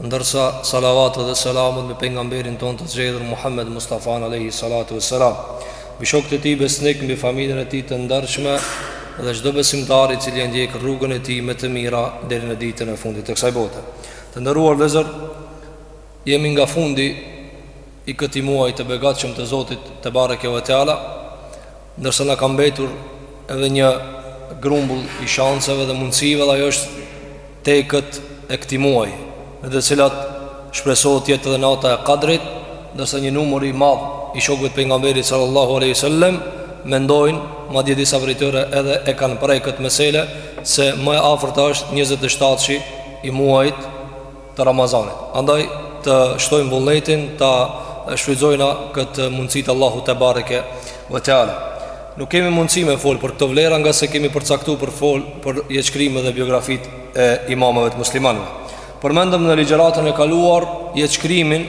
Ndërsa salavatet dhe selamet mbi pejgamberin tonë të zgjedhur Muhammed Mustafan alejhi salatu ve selam, mbi shokët e tij besnikë, mbi familjen e tij të ndershme dhe çdo besimtar i cili e ndjek rrugën e tij me të mira deri në ditën e fundit të kësaj bote. Të nderuar vëllezër, jemi nga fundi i këtij muaji të begatshëm të Zotit tebareke ve teala, Ndërsa na ka mbetur edhe një grumbull i shanseve dhe mundësive dhe ajo është tekët e këtij muaji, në të cilat shpresohet të jetë edhe nata e Kadrit, ndërsa një numër i madh i shokëve të pejgamberit sallallahu alejhi ve selem mendojnë, madje disa prej tyre edhe e kanë prej këtë mesele se më e afërta është 27-shi i muajit të Ramazanit. Andaj të shtojmë vullnetin ta shfrytëzojna këtë mundësi të Allahut tebareke ve teala. Nuk kemi mundësi me fol për këto vlera nga se kemi përcaktu për fol për jetëshkrimet dhe biografitë e imamëve të muslimanëve. Përmendëm në ligjëratën e kaluar jetëshkrimin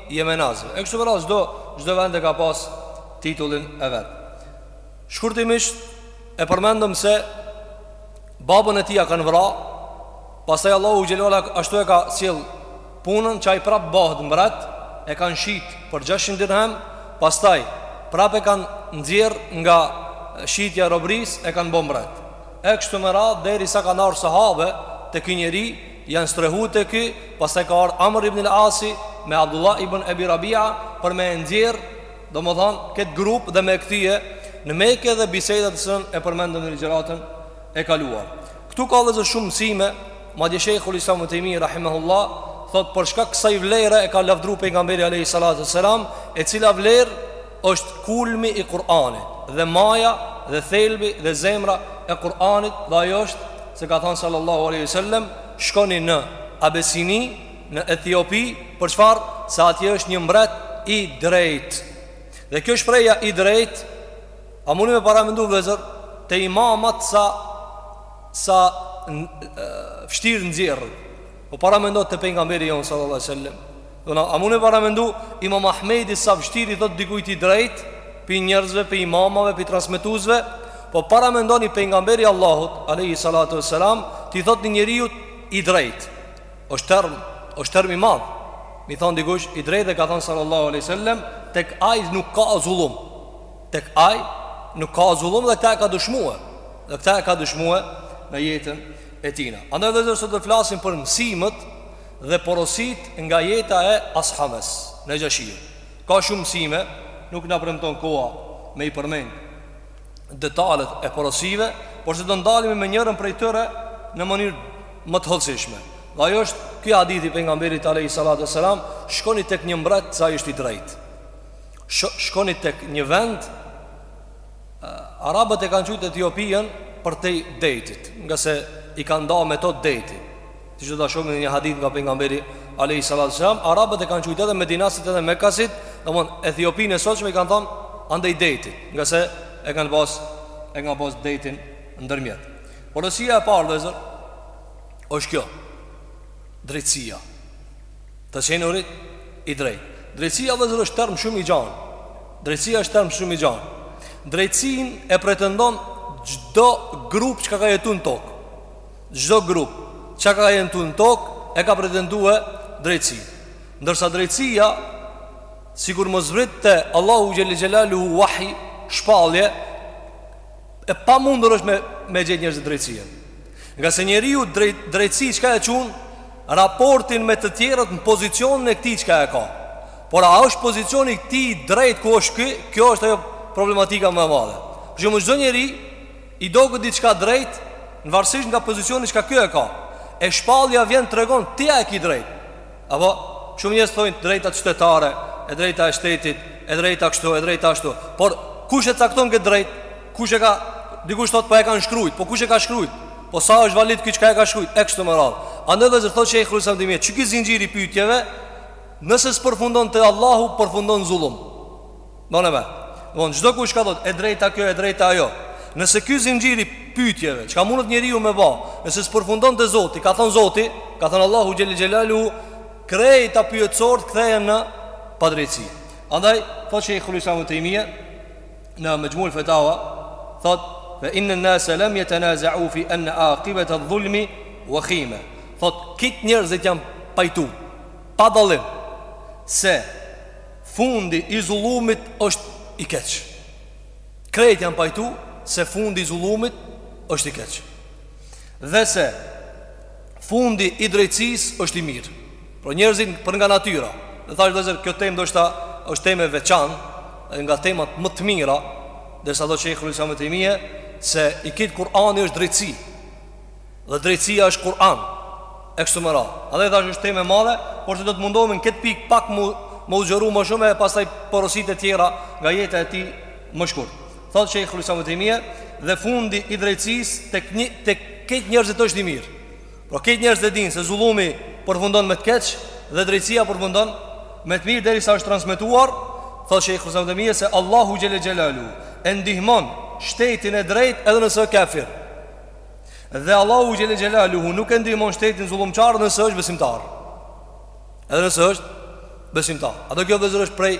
Jemenasve. E kështu me radhë çdo çdo vend e ka pas titullin e vet. Shkurtimisht e përmendëm se babën e tij ia kanë vra, pastaj Allahu xhele ve ala ashtu e ka sjell punën që ai prap bohet mbret, e kanë shit për 600 dirhem, pastaj prap e kanë nxjerr nga shitja e robërisë e kanë bo mbret. E kështu me radhë derisa kanë ardhur sahabe te ky njeri janë strehu te ky, pastaj ka ardh Amr ibn al-Asi me Abdullah ibn Ebi Rabia për me e nxjerr, domethënë, këtë grup dhe me e kthye në Mekë dhe biseda të cilën e përmendëm në ligjëratën e kaluar. Këtu ka vllezër shumë mësime, madje Shejhul Islam ibn Tejmije rahimahullah thotë për shkak kësaj vlere e ka lavdëru pejgamberi alejhi salatu ve selam, e cila vlerë Është kulmi i Kur'anit dhe maja dhe thelbi dhe zemra e Kur'anit dhe ajo është se ka thanë sallallahu alejhi ve selem shkoni në Abesini në Etiopi për çfarë se atje është një mbret i drejtë. Dhe kjo shprehja i drejtë a mundi me paramendu vllezër te imamat sa sa vështirë nxirret. Po paramendo te pejgamberi jonë sallallahu alejhi ve selem Domethënë, a mun e paramendu Imam Ahmedi sa vështirë i thotë dikujt i drejtë, pi njerëzve, pi imamave, pi transmetuesve, po paramendoni pejgamberi i Allahut, alejhi salatu ve selam, t'i thotë një njeriu i drejtë. Është term, është term i madh. Me i thon dikush i drejtë dhe ka thanë sallallahu alejhi ve selem, tek ai nuk ka zullum. Tek ai nuk ka zullum dhe këta e ka dëshmue. Dhe këta e ka dëshmue në jetën e tina. Andaj vllezër sot të flasim për mësimët Dhe porositë nga jeta e Ashames, Nejashiut. Ka shumë mësime, nuk na premton koha me i përmend detalet e porosive, por se do ndalemi me njërën prej tyre në mënyrë më të hollësishme. Dhe ajo është ky hadith i Pejgamberit alejhi salatu ves selam, Shkoni tek një mbret se ai është i drejtë. Shkoni tek një vend Arabët e kanë qujt Etiopinë përtej dejtit, nga se i ka nda me to dejti. Siç do ta shohim në një hadith nga Pejgamberi alejhi salatu ves selam Arabët e kanë qujtë edhe Medinasit edhe Mekasit Domethon Etiopinë e sotshme i kanë thonë Andej dejtit Nga se e kanë pas E kanë pas dejtin ndërmjet Porosia e parë vllezër është kjo Drejtsia Të qenurit i drejt Drejtsia vllezër është term shumë i gjanë Drejtsia është term shumë i gjanë Drejtsinë e pretendon Çdo grup çka ka jetu në tokë Çdo grup çka ka jetu në tokë e ka pretendue drejtësi. Ndërsa drejtësia, sikur mos zbritte Allahu xhelle xhelaluhu vahj, shpallje, e pamundur është me me e gjetë njerëzit drejtësinë. Nga se njeriu drejt drejtësi çka e qun raportin me të tjerët në pozicionin e këtij çka e ka. Por a është pozicioni i këtij drejt ku është ky? Kjo është ajo problematika më e madhe. Ju më çdo njeri I doket diçka drejt në varësisht nga pozicioni çka ky e ka. E shpallja vjen tregon ti a e ki drejt. Apo shumë njerëz thonë drejtat qytetare, e drejta e shtetit, e drejta kështu, e drejta ashtu. Por kush e cakton këtë drejt? Kush e ka dikush thotë po e kanë shkruajt, po kush e ka shkruajt? Po sa është valid ky çka e ka shkruajt? E kështu me radhë. Andaj vllezër thotë Shejhul Islam Tejmije, që ky zinxhir i pyetjeve, nëse s'përfundon te Allahu, përfundon zullum. Don me thon, çdokush çka thot, e drejta kjo, e drejta ajo Nëse ky zinxhir i pytjeve, çka mundet njeriu me ba Nëse s'përfundon te Zoti, ka thon Zoti Ka thon Allahu xhelle xhelaluhu Krejt ata pyetsorët kthejen në padrejtësi Andaj, thot Shejhul Islam Ibn Tejmije Në Mexhmuul Fetava Thot, fe innen-nase lem jetenazeu fi enne akibete dhulmi vehime Thot, gjith njerëzit janë pajtu Pa dallim Se Fundi i zullumit është i keq. Krejt janë pajtu se fundi i zullumit është i keq. Dhe se fundi i drejtësisë është i mirë. Por njerëzit për nga natyra, dhe thashë vllezër, kjo temë ndoshta është temë e veçantë, dhe nga temat më të mira, derisa thotë Shejhul Islam Tejmije, se i gjithë Kurani është drejtësi. Dhe drejtësia është Kur'an e kështu me radhë. Andaj thash është temë e madhe, por se do të mundohemi në këtë pikë pak mu me u zgjeru më shumë e pastaj porositë e tjera nga jeta e tij më shkurt. Thotë Shejhul Islam Ibn Tejmije, dhe fundi i drejtësisë tek një tek krejt njerëzit është i mirë. Pra krejt njerëzit e dinë se zullumi përfundon me të keq dhe drejtësia përfundon me të mirë derisa është transmetuar, thotë Shejhul Islam Ibn Tejmije se Allahu xhelle xhelaluhu e ndihmon shtetin e drejtë edhe nëse është kafir. Dhe Allahu xhele xhelaluhu nuk e ndihmon shtetin zullumqar nëse është besimtar Edhe nëse është besimtar A do kjo vëllezër është prej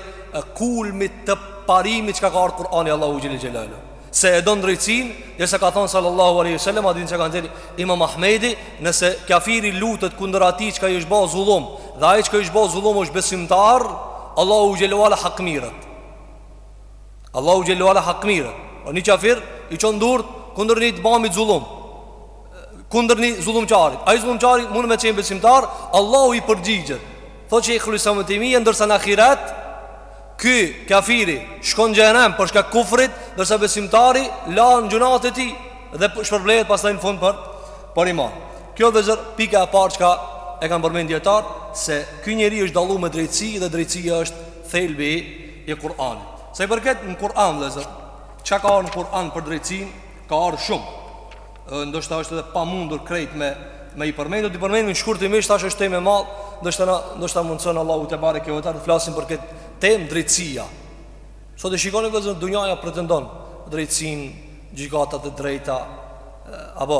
kulmit të parimit çka ka ardh Kurani Allahu xhele xhelaluhu se e don drejtësinë Derisa ka thonë sallallahu aleyhi sallam Hadithin çka ka nxjerr imam Ahmedi Nëse kafiri lutet kundër atij çka i është ba zullum Dhe ai çka i është ba zullum është besimtar Allahu xhele ve ala hakmirret Allahu xhele ve ala hakmirret. O një kafir i çon durt kundër një të bamit zullum. Kundër një zullumqarit. Ai zullumqari mundet me qenë besimtar, Allahu i përgjigjet. Thotë Shejhul Islam Ibn Tejmije ndërsa në ahiret ky kafiri shkon në xhehenem për shkak kufrit, ndërsa besimtari lan gjynahet e tij dhe shpërblehet pastaj në fund për për iman. Kjo vëllezër pika e parë çka e kanë përmendë dijetarët se ky njeri është dalluar me drejtësi dhe drejtësia është thelbi i Kur'anit. Sa i përket në Kur'an vëllazër, çka ka në Kur'an për drejtësinë, ka ardhur shumë. Ë ndoshta është edhe pamundur krejt me me i përmend, do t'i përmendim shkurtimisht tash është temë e madh, ndoshta na ndoshta mundson Allahu tebareke ve teala të flasim për këtë temë drejtësia. Sot e shikoni vëllazër dunjaja pretendon drejtësinë, gjykata të drejta apo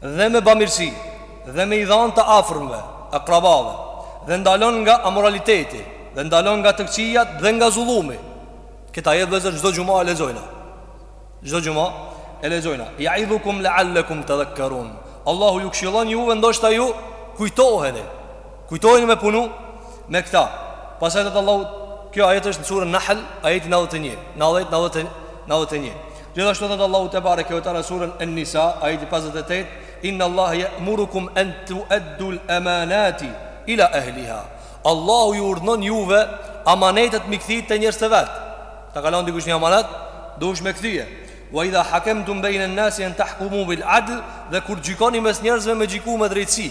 Dhe me bamirësi, dhe me i dhanë të afërmve, akrabave, dhe ndalon nga amoraliteti, dhe ndalon nga të këqijat dhe nga zullumi. Kët ajet vëllezër çdo xhuma e lexojna. Çdo xhuma e lexojna. Jaidhukum leallekum tedhekkerun. Allahu ju këshilon juve ndoshta ju kujtoheni. Kujtoheni me punu me këta. Pastaj thotë Allahu, kjo ajet është në surën Nahl, ajeti 91, 90, 91. Gjithashtu thot Allahu tebareke ve teala suren En-Nisa, ajeti 58, Inna Allaha ya'murukum an tu'addu al-amanati ila ahliha. Allahu ju urdhnon juve amanetet me i kthy te njerëzit e vet. Ta ka lënë dikush një amanet, duhesh me kthye. Wa idha hakamtum bayna an-nasi an tahkumu bil-'adl, dhe kur gjykoni mes njerëzve me gjyku me drejtësi.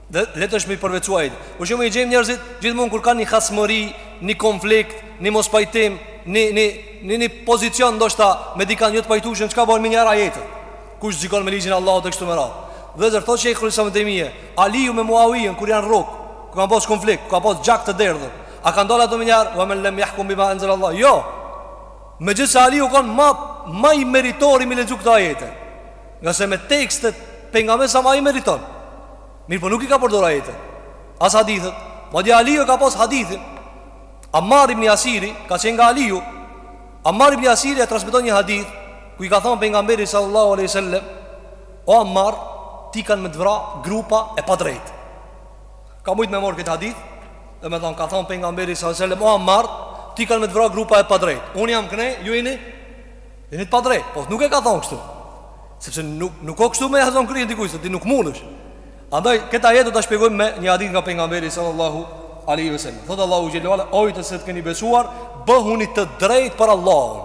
Dhe lehtë është me i përvetësu ajetet Por shumë i gjejmë njerëzit Gjithmonë kur ka një hasmëri Një konflikt Një mospajtim Një, një, një, një pozicion Ndoshta me dikan jo të pajtueshëm Çka bon menjëherë ajetin Kush s'gjykon me ligjin e Allahut Dhe kështu me radhë Vëllezër thot Shejhul Islam Ibn Tejmije Aliu me Muawijen Kur janë rrok Kur kanë pas konflikt Kur ka pas gjak të derdhur A kanë dal ata menjëherë Ve men lem jahkum bima enzelallah Jo Megjithëse Aliu konë ma, ma i meritori Me i lexu këto ajete Ngase me tekstet Për nga me sa ma i meriton Mirëpo nuk i ka përdor ajetet As hadithet Madje Aliju e ka pas hadithin Amar ibn Jasiri Ka qenë nga Aliju Amar ibn Jasiri e transmiton një hadith Ku i ka thonë pengamberi sallallahu aleyhi sallem O Amar Ty kanë me të vra grupa e padrejt Ka mujtë me morrë këtë hadith Dhe me thonë ka thonë pengamberi sallallahu aleyhi sallem O Amar Ty kanë me të vra grupa e padrejt Unë jam këne, ju jini Jeni të padrejt, po nuk e ka thonë kështu Sepse nuk, nuk o kështu me ja zonë krynë dikujt, se ti nuk mundesh Andaj, këtë ajet do ta shpjegojmë me një hadith nga pengamberi sallallahu aleyhi vësallam Thotë Allahu xhelle ve ala, o ju të cilët keni besuar, bëhuni të drejt për Allahun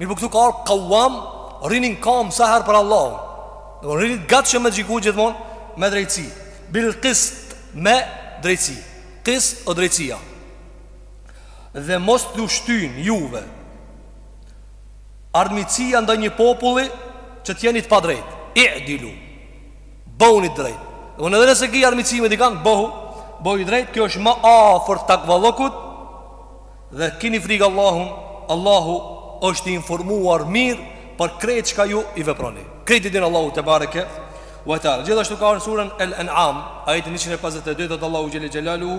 Mirëpo këtu ka orë kauam, rrini n'kam saher për Allahun Dhe rrini të gatshëm me gjyku gjithmon me drejtësi Bil kist me drejtësi Kist o drejtësia Dhe mos të shtyn juve Armiqësia ndaj një populli që të jeni të padrejtë. I'dilu. Bëhuni të drejt. Domon edhe nëse ki armiqësi me dikan, bëhu, bëhu i drejt, kjo është më afër takvallokut dhe kini frikë Allahun. Allahu është i informuar mirë për krejt çka ju i veproni. Krejt i din Allahu te bareke ve teala. Gjithashtu ka në surën El-An'am, ajetin 152 thotë Allahu xhelle xhelaluhu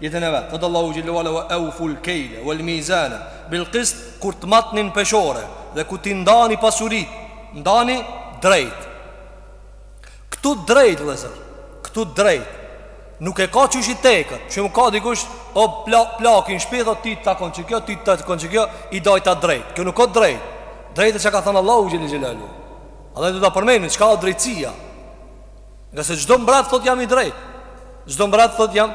jetën e vet thot Allahu xhelle ve ala wa awful kayla wal mizana bil qist kur të matni n'peshore dhe kur t'i ndani pasurit ndani drejt këtu drejt vëllazër këtu drejt nuk e ka qysh i teket për shembull ka dikush o pla, plaki n'shpi thot ty të takon qekjo ty të takon qekjo i dajta drejt kjo nuk ka drejt drejt e që ka thënë Allahu xhelle xhelaluhu edhe du ta përmeni çka o drejtësia Ngase çdo mbrat thot jam i drejt. Çdo mbrat thot jam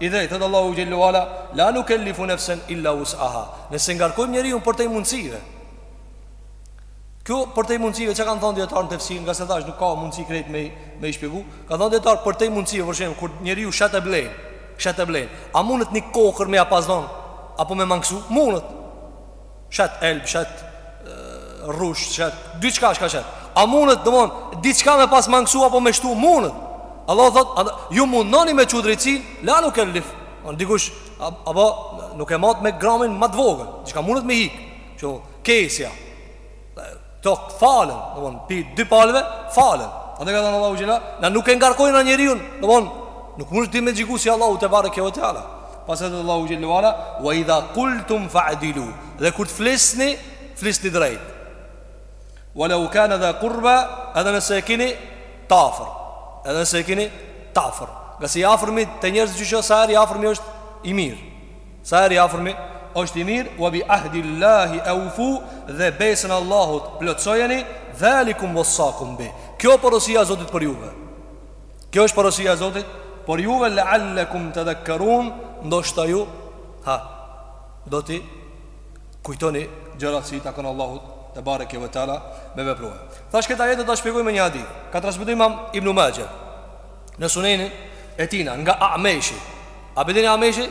i drejt. Thot Allahu xhelle ve ala, la nukellifu nafsan illa wus'aha. Ne s'e ngarkojmë njeriun përtej mundësive. Kjo përtej mundësive çka kanë thënë dijetarët në tefsir, ngase thash nuk ka mundësi krejt me me i shpjegu. Kanë thënë dijetarët përtej mundësive, për shembull, kur njeriu shet e blen, shet e blen. A mundet një kokërr me ja pasdon apo me mangsu? Mundet. Shet elb, shet rrush, shet diçka është ka shet. A mundet domon diçka me pas mangësu apo me shtu mundet. Allah thot, ju mundoni me çu drejtësi, la nukellifu. Domon dikush apo nuk e mat me gramin më të vogël, diçka mundet me hik. Kjo kesja. Të falen, domon, pi dy palëve falen. Andaj ka thënë Allahu xhelle, na nuk e ngarkojmë na njeriun, domon, nuk mundet me gjyku si Allahu te bareke ve teala. Pastaj thotë Allahu xhelle wa ala, wa idha qultum fa'dilu. Dhe kur të flisni, flisni drejt. Walau kana dha qurba, edhe nëse e keni t'afërt. Edhe nëse e keni t'afërt. Ngase i afërmi te njerëzit sa herë i afërmi është i mirë. Sa herë i afërmi është i mirë, wa bi ahdillahi awfu dhe besën e Allahut plotësojeni, dhalikum wassakum bi. Kjo porosia e Zotit për juve. Kjo është porosia e Zotit për juve la'allakum tadhakkarun, ndoshta ju ha do t'i kujtoni gjërat si i takon Allahut te bareke ve teala me veprua. Tash kët ajet do ta shpjegoj me një hadith. Ka transmetuar Imam Ibn Majah në Sunenin e tina nga Ameshi Abedini Ameshi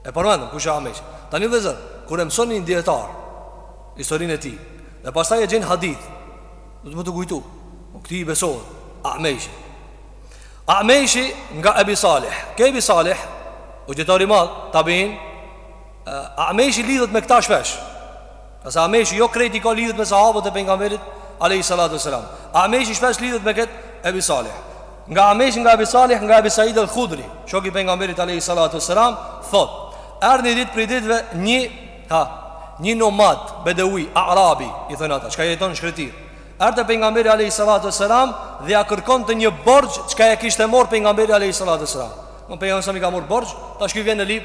E përmendëm kush është Ameshi. Tani vëllezër, kur e mësoni një dietar historinë e tij, dhe pastaj e gjen n'hadith, do t'mund t'u kujtu. Po këti i besohet. Ameshi. Ameshi nga Ebi Salih. Ky Ebi Salih? O dietar i madh, tabiin. Ameshi lidhet me këtë shpesh. Se Ameshi jo drejt ka lidhet me sahabët e pejgamberit alayhi salatu wasalam. Ameshi shpesh lidhet me këtë Ebi Salih. Nga Ameshi nga Ebi Salih nga Ebi Said al Khudri, shoku i pejgamberit alayhi salatu wasalam, thot: Erdhi një ditë prej ditëve një ha, një nomad bedewi arabi, i thonë ata, çka jeton në shkretëtirë. Erdhi te pejgamberi alayhi salatu wasalam dhe ja kërkonte një borxh çka e kishte marrë pejgamberi alayhi salatu wasalam. Në pejgamberi i ka marrë borxh, tash ky vjen e lyp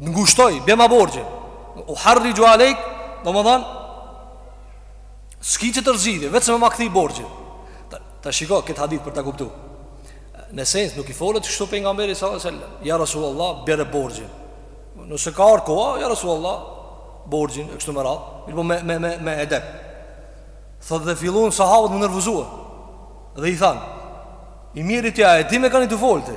ngushtoj, bjema borxhin uharrixhu alejk domethënë S'ki qetër zgjidhje, vetëm me ma kthy borxhin Ta, ta shiko këtë hadith për ta kuptu Në sens nuk i folet Kështu pejgamberit sallallahu alejhi ve sellem Ja rasulullah, bjere borxhin Nëse ka ardh koha, ja rasulullah Borxhin, e kështu me radhë Mirë po me, me, me, me edep Thot dhe filluan sahabët me u nervozu Dhe i thanë I mjeri ti, e di me kan je tu fol ti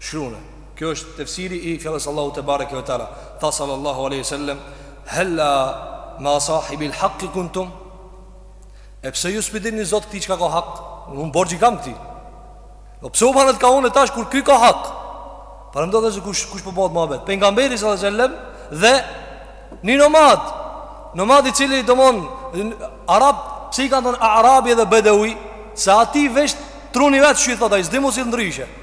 Shkruani. Kjo është tefsiri i fjalës Allahut te bareke ve teala, tha sallallahu alejhi ve sellem, Hella mea sahibil haqqi kuntum? E pse ju s'po i dilni zot këtij çka ka hak? Unë borxh i kam këtij. Po pse u bëtë ka unë tash kur ky ka hak? Paramendo se kush kush po bëhet mohabet. Pejgamberi sallallahu alejhi ve sellem dhe një nomad, nomad i cili domon arab, pse i kanë thënë arabi dhe bedewi, se atij veç truni i vet ç'i thotë ai, s'di me u sill ndryshe.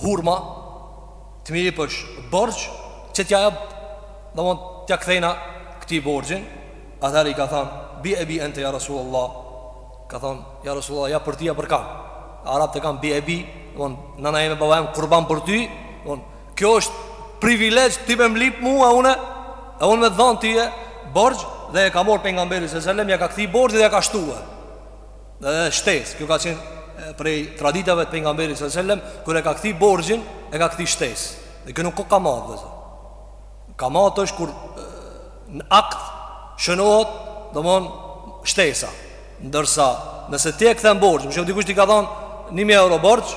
Hurma të mi jepësh borxh që t'ja jap domon t'ja kthejna këtij borxhin atëherë i ka thënë bi ebi ente ja rasulullah ka thënë ja rasulullah ja për ty ja për kan arabët e kanë bi ebi domon nëna ime baba im kurban për ty domon kjo është privilegj ti me m'lyp mua unë e unë me të dhënë tye borxh dhe e ka marrë pejgamberi s.a.s. ja ka kthye borxhin dhe ja ka shtuar shtesë. Kjo ka qenë prej traditave të pejgamberit sallallahu alajhi wasallam, kur e ka kthy borxhin, e ka kthy shtesë. Dhe kjo nuk o kamatë, vëllezër. Kamatë është kur në akt shënohet, domethënë shtesa. Ndërsa, nëse ti e kthen borxhin, më shumë dikush t'i ka dhënë 1000 euro borxh,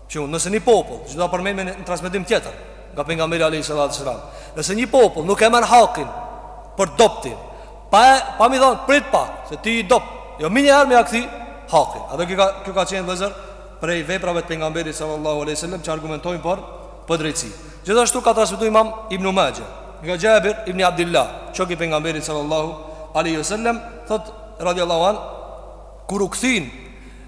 Që nëse një popull, që do ta përmendim në transmetim tjetër nga pejgamberi alayhis salam, nëse një popull nuk e merr hakin për dobtin, pa e, pa mi thon prit pak, se ti i dobt, jo menjëherë me ia kthi hakin. Edhe kjo ka kjo ka qenë vllezër prej veprave të pejgamberit sallallahu alaihi wasallam që argumentojnë për për drejtësi. Gjithashtu ka transmetuar Imam Ibn Majah, nga Jabir ibn Abdullah, shoki i pejgamberit sallallahu alaihi wasallam, thot radiallahu an kur u kthin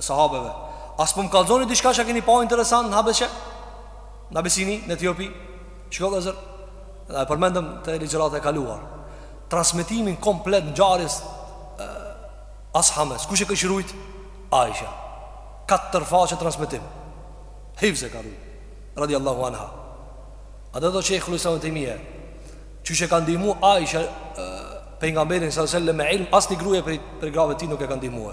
sahabeve. As po më kallzoni diçka që keni pa interesant në Habeshe? Në Abisini, në Etiopi? Shiko vllezër. Dhe e përmendëm te ligjëratat e kaluara. Transmetimin komplet ngjarjes As'hames. Kush e ka rujt? Aisha. Katër faqe transmetim. Hivz e ka rujt. Radi Allahu anha. A dhe do që e khlusa më të imje. Qysh e ka ndihmu Aisha pejgamberin sallallahu alaihi wasallam me ilm, asnjë gruje prej, prej grave tij nuk e ka ndihmu.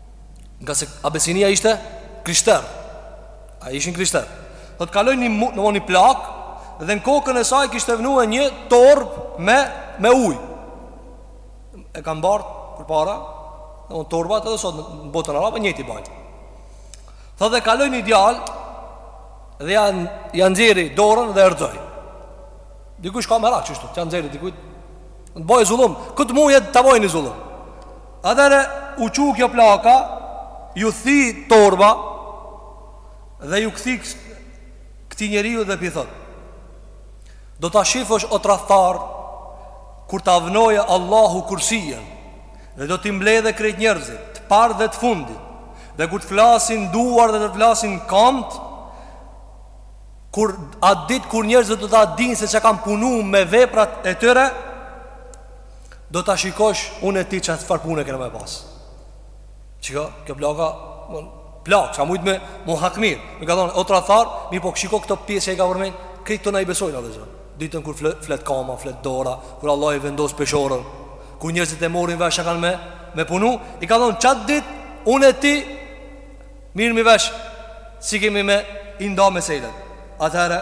Ngase Abesinia ishte krishter A ishin krishter Thot kaloi një, një, një plakë Dhe në kokën e saj kishte vënu një torbë me, me ujë E ka mbart përpara Dhe unë torbat edhe sot në botën arabe njëjtë i bajn Thot dhe kaloi një djalë Dhe ja, ja nxerri dorën dhe e rrzoi Dikush ka merak qështu Ja nxerri dikujt Me bo zullum Kujt muj t'ja boj një zullum Atëherë u çu kjo plaka, ju thi torba dhe ju kthi këtij njeriu dhe po i thotë: Do ta shifësh o tradhtar kur ta vënojë Allahu kursijen dhe do t'i mbledhë krejt njerëzit, të parë dhe të fundit, dhe kur të flasin duart dhe do të flasin kamt, kur atë ditë kur njerëzit do ta dinë se çka kanë punu me veprat e tyre, Do ta shikosh unë e ti çfarë pune kena me pas Shiko, kjo plaka Plakë, çka ka mujtë me mu hakmirr M'i ka thonë, o tradhtar Mirëpo shiko këto pjesë që i ka përmend Krejt këto na i besojmë vllezër Ditën kur flet, flet kama, flet dora Kur Allah i vendos peshorën Kur njerëzit e morin vesh çka kanë me Me punu I ka thonë, qatë dit Unë e ti Mirremi vesh Si kemi me i nda meselet Atëherë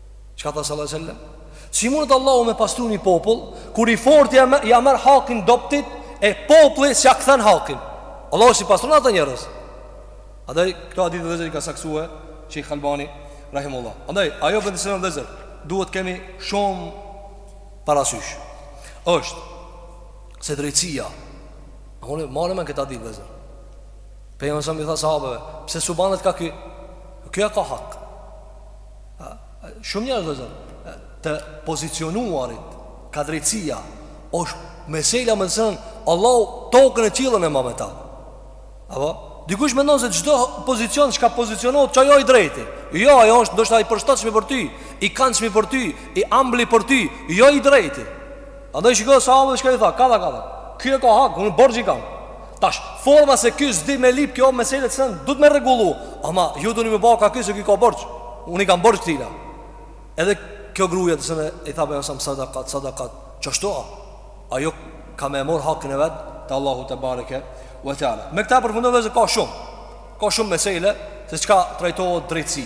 Çka tha sallallahu alaihi wasallam? Si mundet Allahu me pastru një popull kur i forti ja merr ja merr hakin dobtit e populli s'ja kthen hakin? Allahu s'i pastron ata njerëz. Andaj këtë hadith vllezër e ka saktësue Sheikh Albani Rahimehullah Andaj, ajo për të sërën vllezër Duhet kemi shumë parasysh është Se drejtsia A unë marë me në këtë hadith vllezër Pejgamberi i tha sahabeve Pse s'u banët ka kjo Kjo e ka hak Shumë njerëz, vëllezër, të pozicionuarit ka drejtësia është mesela me thën Allahu tokën e qiellën e ma me ta. Apo dikush mendon se çdo pozicion çka pozicionohet qaj o i drejti. Jo, ai është ndoshta i përshtatshëm për ty, i këndshëm për ty, i ambli për ty, jo i drejti. Andaj shiko sahabët çka i tha, kada kada. Ky e ka hak, unë borxh i kam. Tash, forma se ky s'di me lip kjo mesele të sënë, duhet me rregullu, ama ju duni me ba ka ky se ky ka borxh, unë i kam borxh këtina. Edhe kjo gruja të sënë i tha për jësëm sadakat, sadakat, qashtu a, ajo ka me mor hakin e vet te Allahu tebareke ve teala. Me këta përfundojmë vëllezër ka shumë, ka shumë mesele, se çka trajtohet drejtësi.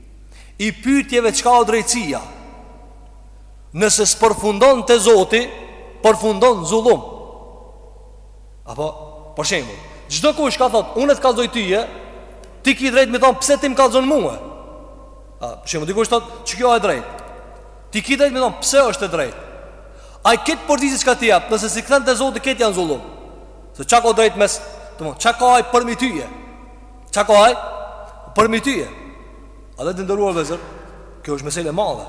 i pyetjeve çka o drejtësia nëse s'përfundon te Zoti përfundon zullum apo për shembull çdo kush ka thot unë të kallzoj tyje ti ki drejt me thon pse ti më kallzon mua a për shembull dikush thot ç'kjo e drejt ti ki drejt me thon pse është e drejt ai kët përgjigje çka t'i jap nëse s'i kthen te Zoti kët janë zullum se çka ka drejt mes të mos çka ka ai përmi tyje Çka ka aj përmi tyje Andaj të nderuar vëllezër Kjo është mesele e madhe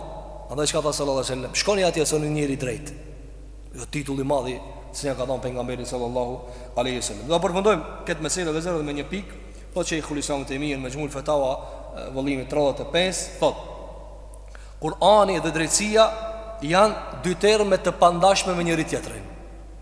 Andaj çka tha sallallahu alai sallam Shkoni atje se o një njeri i drejt Kjo titulli madhi Se ja ka dhanë pengamberi sallallahu alai sallam Dhe përfundojmë këtë mesele vëllezër Dhe me një pik Thot Shejhul Islam ibn Tejmije në Mexhmul fetawa Vëllimi 35 Thot Kurani dhe drejtsia Janë dy terme të pandashme me njëri-tjetrin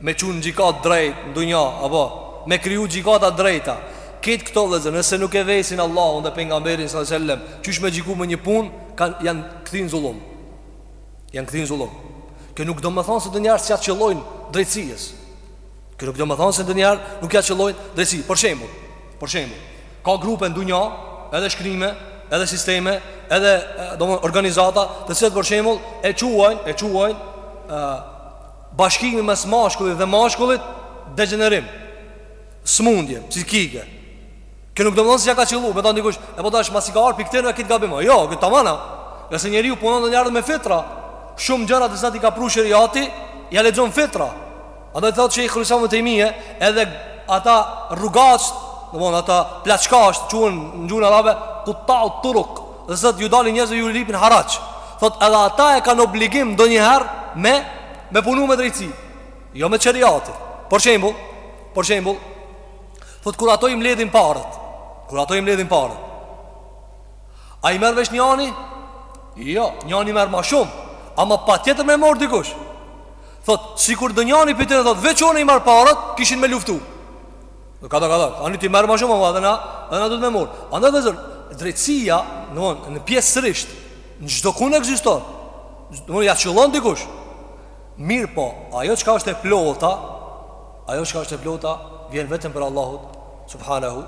Me çu në gjikatë drejt në dunja apo Me kriju gjikata drejta Ketë këto vëllezër nëse nuk e vesin Allahun dhe pengamberin sallallahu alejhi wasallam qysh me gjiku me një punë kanë janë kthy n'zullum janë kthy n'zullum kjo nuk do me thonë se ndonjëherë s'ja qëllojnë drejtësijës kjo nuk do me thonë se ndonjëherë nuk ja qëllojnë drejtësi për shembull për shembull ka grupe në dunja edhe shkrime edhe sisteme edhe domthon organizata të cilat për shembull e quajnë e quajnë Bashkimi mes mashkullit dhe mashkullit degjenerim, sëmundje psikike. Kjo nuk domethon se s'ja ka qëllu, me thonë dikush, e po tash masi ka ardh pi ktyne kët gabim a. Jo, kjo tamam a. Nëse njeriu punon ndonjëherë me fitra. Shumë gjëra të cilat i ka pru sheriati, ja lexon fitra. Andaj thotë Shejhul Islam Tejmije, edhe ata rrugaç, domthonë ata plaçkash quhen në gjuhën arabe qutau turuk, Dhe sot ju dalin njerëzve ju lipin haraç. Thot edhe ata e kanë obligim ndonjëherë me me punu me drejtësi. Jo me sheriati. Për shembull, për shembull, thot kur ato i mbledhin paret, kur ato i mbledhin paret. A i merr veç njani? Jo, njani merr ma shumë, ama patjetër me mor dikush. Thot, sikur ndonjani pi tyne thot, veç unë i marr paret, kishin me luftu. Dhe kadal kadal, ani ti merr ma shumë valla, na, na duhet me marrë. Andaj vëllezër, drejtësia, domthon në pjesërisht, në çdo kun ekziston. Domthon ja qëllon dikush. Mirëpo, ajo çka është e plota, ajo çka është e plota vjen vetëm prej Allahut subhanahu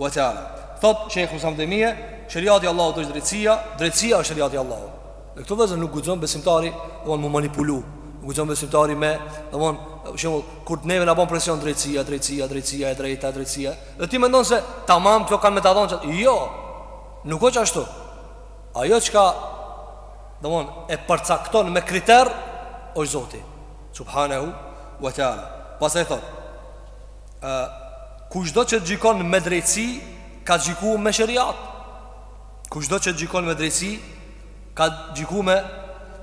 wa taala. Thot Sheikhul Islam Tejmije, sheriati i Allahut është drejtësia, drejtësia është sheriati i Allahut. E këtu vëllezër nuk guxon besimtari, domthon mu manipulu. Nuk guxon besimtari me, domthon, për shembull, kur neve na bon presion drejtësia, drejtësia, drejtësia e drejta, drejtësia, dhe ti mendon se tamam këta kanë me ta dhënë çat. Jo. Nuk është ashtu. Ajo çka domthon e përcakton me kriter osht Zoti subhanahu wa taala. Pastaj thot, ë kushdo që gjykon me drejtësi ka gjyku me sheriat. Kushdo që gjykon me drejtësi ka gjyku me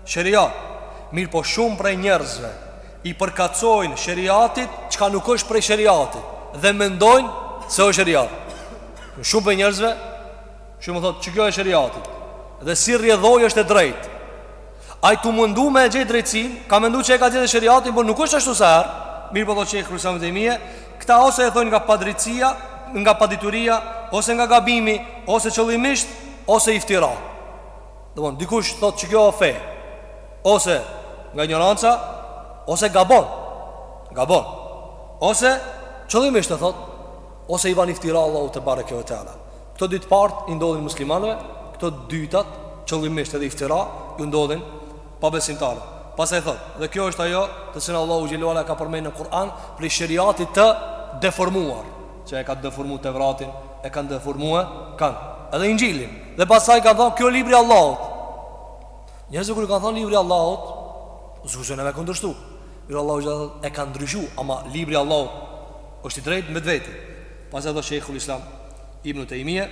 sheriat. Mirëpo shumë prej njerëzve i përkatsojnë sheriatit çka nuk është prej sheriatit dhe mendojnë se është sheriat. Shumë prej njerëzve shumë me thonë kjo e sheriatit dhe si rrjedhojë është e drejtë. Ai tu mendu me e gjet drejtësinë, ka mendu që e ka gjetë sheriatin, po nuk është ashtu çdoherë. Mirëpo thotë Sheikhul Islam Tejmije, Këta ose e thojnë nga padrejtësia, nga padituria, ose nga gabimi, ose qëllimisht, ose iftira. Domthon dikush thotë që kjo o fe, ose nga injoranca, ose gabon. Gabon. Ose qëllimisht e thotë, ose i ban iftira Allahut tebareke ve teala. Këto dy të partë i ndodhin muslimanëve, këto të dytat qëllimisht edhe iftira ju ndodhin pabesimtarëve. Pastaj thotë, dhe kjo është ajo të cilën Allahu xhele ve ala e ka përmendur në Kur'an prej sheriatit të deformuar, që e kanë deformu Tevratin, e kanë deformu Kur'an, edhe Inxhilin. Dhe pastaj kanë thonë kjo libri i Allahut. Njerëzit kur kanë thonë libri i Allahut, s'guxun me e kundërshtu. Librin e Allahut këta e kanë ndryshu, ama libri i Allahut është i drejtë në vete. Pastaj thotë Sheikhul Islam Ibn Taymiyah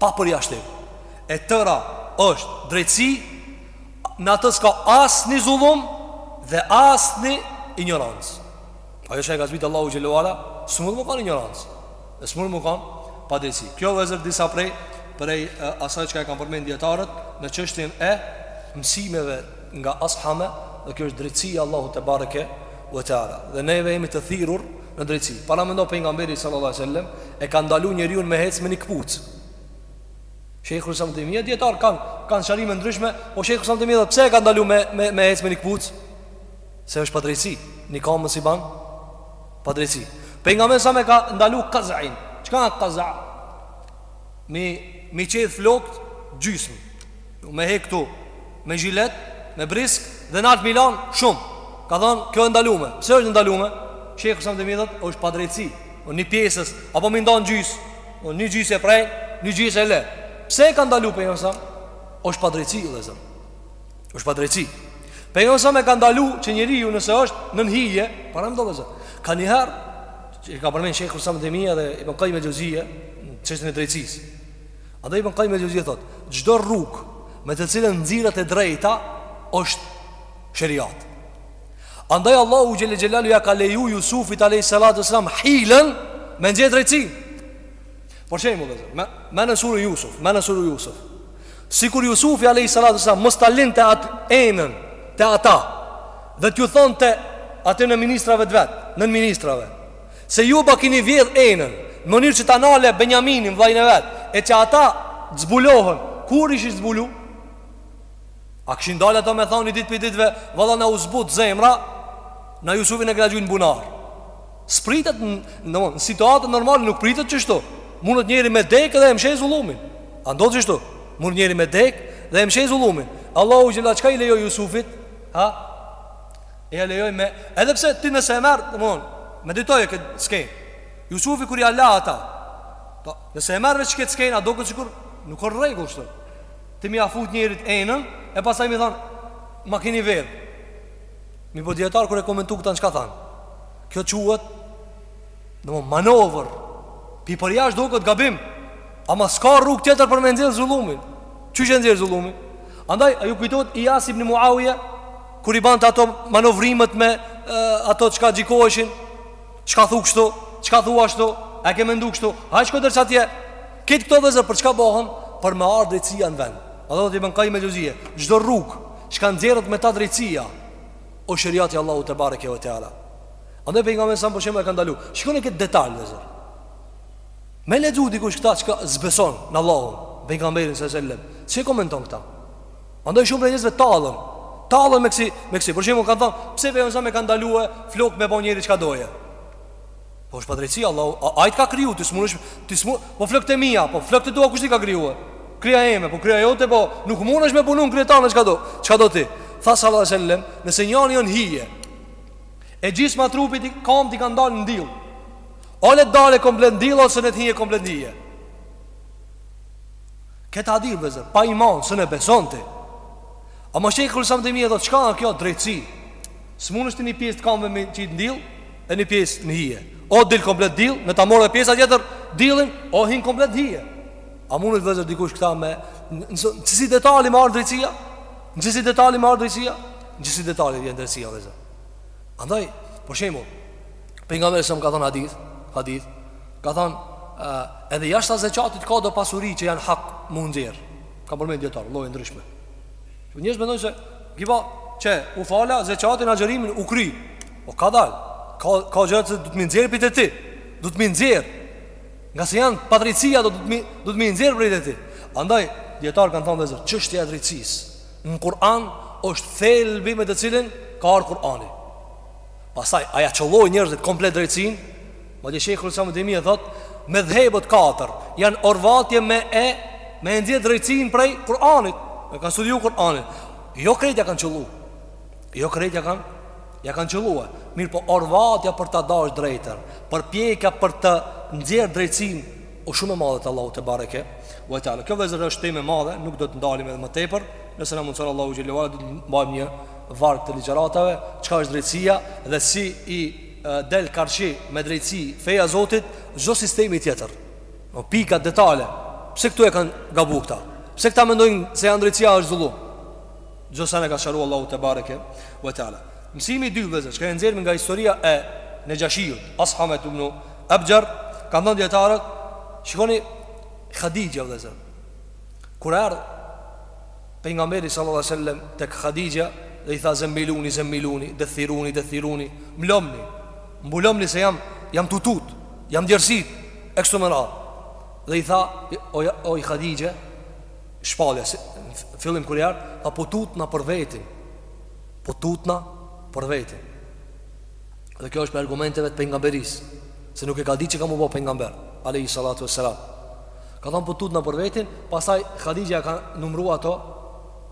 Pa përjashtim E tëra është drejtësi Në atë s'ka asnjë zullum Dhe asnjë injorancë Ajo çka e ka zbritë Allahu xhele ve ala S'mundet me kanë injorancë E s'mundet me kanë padrejtësi Kjo vëllezër disa prej Prej asaj çka e kanë përmend dijetarët Në çështjen e mësimeve nga ashureja Dhe kjo është drejtësia e Allahut tebareke ve teala Dhe neve jemi të thirrur në drejtësi. Paramendo pejgamberi sallallahu alajhi wasallam e ka ndalu njeriun me hec me një këpucë. Sheikhul Islam Tejmije dijetarët kanë kanë sqarime të ndryshme, po Sheikhul Islam Tejmije pse e ka ndalu me me me hec me një këpucë? Se është padrejtësi, një kame se i ban padrejtësi. Pejgamberi salem e ka ndalu kazain. Çka kaza? Me i me i qeth flokt gjysmë. Me hek këtu me xhilet, me brisk dhe nalt me i lanë shumë. Ka thon, kjo e ndalume. Pse është e ndalume? Shejhul Islam Ibn Tejmije thotë, është padrejtësi. O një pjesës, apo më ndon gjys. O një gjys e prej, një gjys e le. Pse e ka ndalu Pejgamberi a.s.? është padrejtësi, vllezër. është padrejtësi. Pejgamberi a.s. e ka ndalu që njeriu nëse është nën hije, paramendo vllezër. Kanjëherë, çka përmend Shejhul Islam Ibn Tejmije dhe Ibn Kajim el Xhevzije, në çështjen e drejtësisë. Andaj Ibn Kajim el Xhevzije thotë çdo rrugë me të cilën nxirret e drejta është sheriat Andaj Allahu xhel-le xhelaluhu ia ka leju Jusufit a.s. hilen me nxjerrë drejtësi Për shembull vllezër Me, me në suren Jusuf Me në suren Jusuf Sikur Jusufi a.s. mos ta linte atë enën te ata Dhe t'ju thonte atyne ministrave të vet, nënministrave Se ju ma kini vjedh enën në mënyrë që ta nalë Benjaminin vllain e vet e që ata të zbulohen kur ishin zbulu a kishin dalë ata me thanë një ditë prej ditëve valla na u zbut zemra na Jusufin e kena gjujt në bunar s'pritet në në situatën normale nuk pritet qështu mundet njeri me dekë dhe e msheh zullumin a ndodh qështu mund njeri me dekë dhe e msheh zullumin Allahu xhel-le çka i lejoi Jusufit ha E ia lejoi me Edhe pse ti nëse e merr, domthon, meditoje këtë skenë. Jusufi kur ia la ata. Po, nëse e merr veç këtë skenë, a duket sikur nuk o n'rregull kështu. Ti me ia fut njerit enën e pastaj me i thonë, "Ma keni vjedh." Mirëpo dijetarët kur e komentun këta çka thanë. Kjo quhet domthon manovër. Pi përjashtë duket gabim. Ama s'ka rrugë tjetër për me nxjerr zullumin. Qysh e nxjerr zullumin? Andaj, a ju kujtohet Ijas ibn Muavije? Kur i bante ato manovrimet me ato çka gjikoheshin, çka thu kështu, çka thu ashtu, a ke mendu kështu? Ha shko dërsa atje. Krejt këto vllezër për çka bëhen? Për me ardhë drejtësia në vend. Andaj thotë Ibn Kajim el Xhevzije, çdo rrugë çka nxjerret me ta drejtësia, o sheriati i Allahut tebareke ve teala. Andaj pejgamberi a.s. e ka ndalu. Shikoni këtë detaj vllezër. Me lexu dikush këta çka s'beson në Allahun, pejgamberin sallallahu alaihi wasallam. Qysh i komenton këta? Andaj shumë prej njerëzve tallen. Tallen me kësi, me kësi. Për shembull kanë thënë, pse pejgamberi a.s. ka ndalue flokët me bo njeri çka dojë. Po është padrejtësi Allahu, ai të ka kriju, ti s'munesh, ti s'mu, po flokët e mia, po flokët e tua kush i ka krijue? Kryja jeme, po kryja jote, po nuk mundesh me punu në krye tan çka do, çka do ti. Tha sallallahu alaihi wasallam, nëse njeri o n'hije, e gjysma e trupit i ka, i ka dalë në diell. O le dalë komplet në diell ose le të hijë komplet në hije. Këtë hadith vëllazër, pa iman s'mun e beson ti. Ama Sheikhul Islam Ibn Tejmije thotë, çka â kjo drejtësi? S'mundesh ti një pjesë të kamve me qit në diell e një pjesë në hije. O dil komplet n'diell, le ta marrë pjesa tjetër diellin, o hin komplet n'hije. A mundet vëllazër dikush këta me, n'qisi detali me ardhë drejtësia? N'qisi detali me ardhë drejtësia? N'qisi detali vjen drejtësia vëllazër? Andaj, për shembull, Pejgamberi sa më ka thon hadith, hadith, ka thon edhe jashtë zeqatit ka do pasuri që janë hak mundir. Ka përmend dietar, lloje ndryshme. Po njerëz mendojnë se giba që u fala zeqatin agjërimin u kry. O ka dal, ka ka gjëra që do të më nxjerr prej ti. Do të më nxjerr. Nga se janë padrejtësia do të më do të më nxjerr prej ti. Andaj dietar kanë thënë se çështja e drejtësisë në Kur'an është thelbi me të cilin ka ardhur Kur'ani. Pastaj a ja qëllojnë njerëzit komplet drejtësinë. Madje Sheikhul Islam Ibn Tejmije thot, medhhebet katër janë orvatje me e me e nxjerr drejtësinë prej Kur'anit. E kanë studiu Kur'anin. Jo krejt ja kanë qëllu. Jo krejt ja kanë ja kanë qëllue. Mirëpo orvatja për ta dash drejtën, përpjekja për ta nxjerr drejtësinë o shumë e madhe te Allahu tebareke ve teala. Kjo vëllezër është temë e madhe, nuk do të ndalim edhe më tepër, nëse na mundson Allahu xhelle ve ala do të mbajmë një varg të ligjëratave, çka është drejtësia dhe si i del karshi me drejtësi feja Zotit, çdo sistemi tjetër. Në pika detale, pse këtu e kanë gabu këta? Pse këta mendojnë se janë drejtësi e është zullum? Çdo sen e ka sqaru Allahu tebareke ve teala. Mësimi i dytë vëllezër, çka e nxjerrim nga historia e Nexhashiut, Ashamet ibn Abxhar, kanë thënë dietarët, shikoni Hadixhja vëllezër. Kur erdhi Pejgamberi sallallahu alejhi ve sellem tek Hadixhja dhe i tha zemmiluni zemmiluni dethiruni dethiruni mlomni mbulomni se jam jam tutut jam djersit e kështu me radhë dhe i tha o o i Hadixhe shpallja n'fillim kur i ardh tha po tutna për vetin po tutna për vetin dhe kjo është prej argumenteve të pejgamberis se nuk e ka ditë që ka mu bë pejgamber alejhi salatu ves-selam Ka thonë po tutna për vetin, pastaj Hadixhja ka numru ato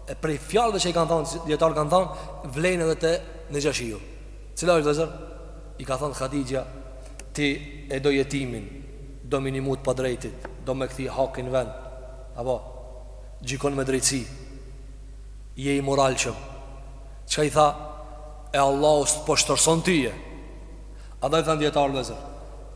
e prej fjalëve që i kanë thonë dietar kanë thonë vlejn edhe te Nexhashiu. Cila është vëllezër? I ka thonë Hadixhja ti e do jetimin, do me i nimu t'padrejtit, do me kthi hakin n'vend. Apo gjikon me drejtësi. Je i moralshëm. Çka i tha? E Allahu s'poshtrson tyje. Andaj thanë dietar vëllezër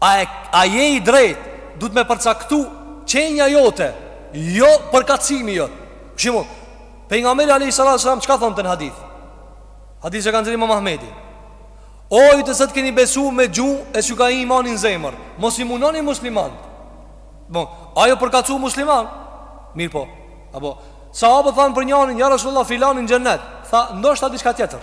A e a je i drejtë duhet me përcaktu qenja jote jo përkatësimi jot për shembull pejgamberi alejhi salatu ves selam çka thonte në hadith hadith që ka nxjerr imam ahmedi o ju të cilët keni besu me gjuhë e s'ju ka hy imani n'zemër mos i munoni muslimanët bon ajo përkatësu musliman mirëpo apo sahabët thanë për njanin ja rasulullah filani n'xhennet tha ndoshta diçka tjetër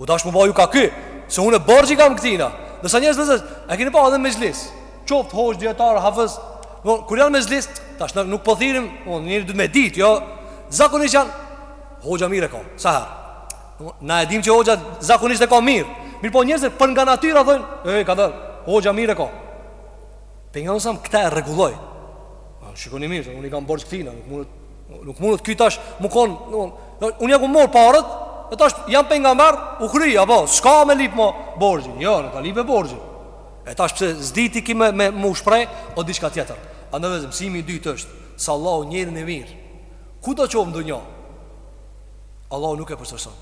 U dash më baju ka ky, se unë e borxh i kam këtina. Disa njerëz vëllezër, e keni pa edhe mexhlis. Qoftë hoxhë, dijetar, hafëz. Në, kur janë mexhlis, tash në, nuk po thirrim, në, njeri duhet me ditë, jo. Zakonisht janë, hoxha mirë e ka, sa herë. Në, na e dim që hoxha zakonisht e ka mirë. Mirëpo njerëzit për nga natyra thonë, e, ka dhe, hoxha mirë e ka. Pejgamberi alejhi selam, këta e rregulloi. Shikoni mirë, unë i kam borxh këtina, nuk mundë, Nuk mundet ky tash m'u kon, domthon, unë ja kom morr paret, e tash jam pejgamber, u kry apo s'ka me lip më borxhin. Jo, nuk ka lipë borxhin. E tash pse s'diti ky me me u shpreh o diçka tjetër. Andaj vëllezër mësimi i dytë është se Allahu njerin e mirë, kudo qoftë n'dunja, Allahu nuk e poshtërson.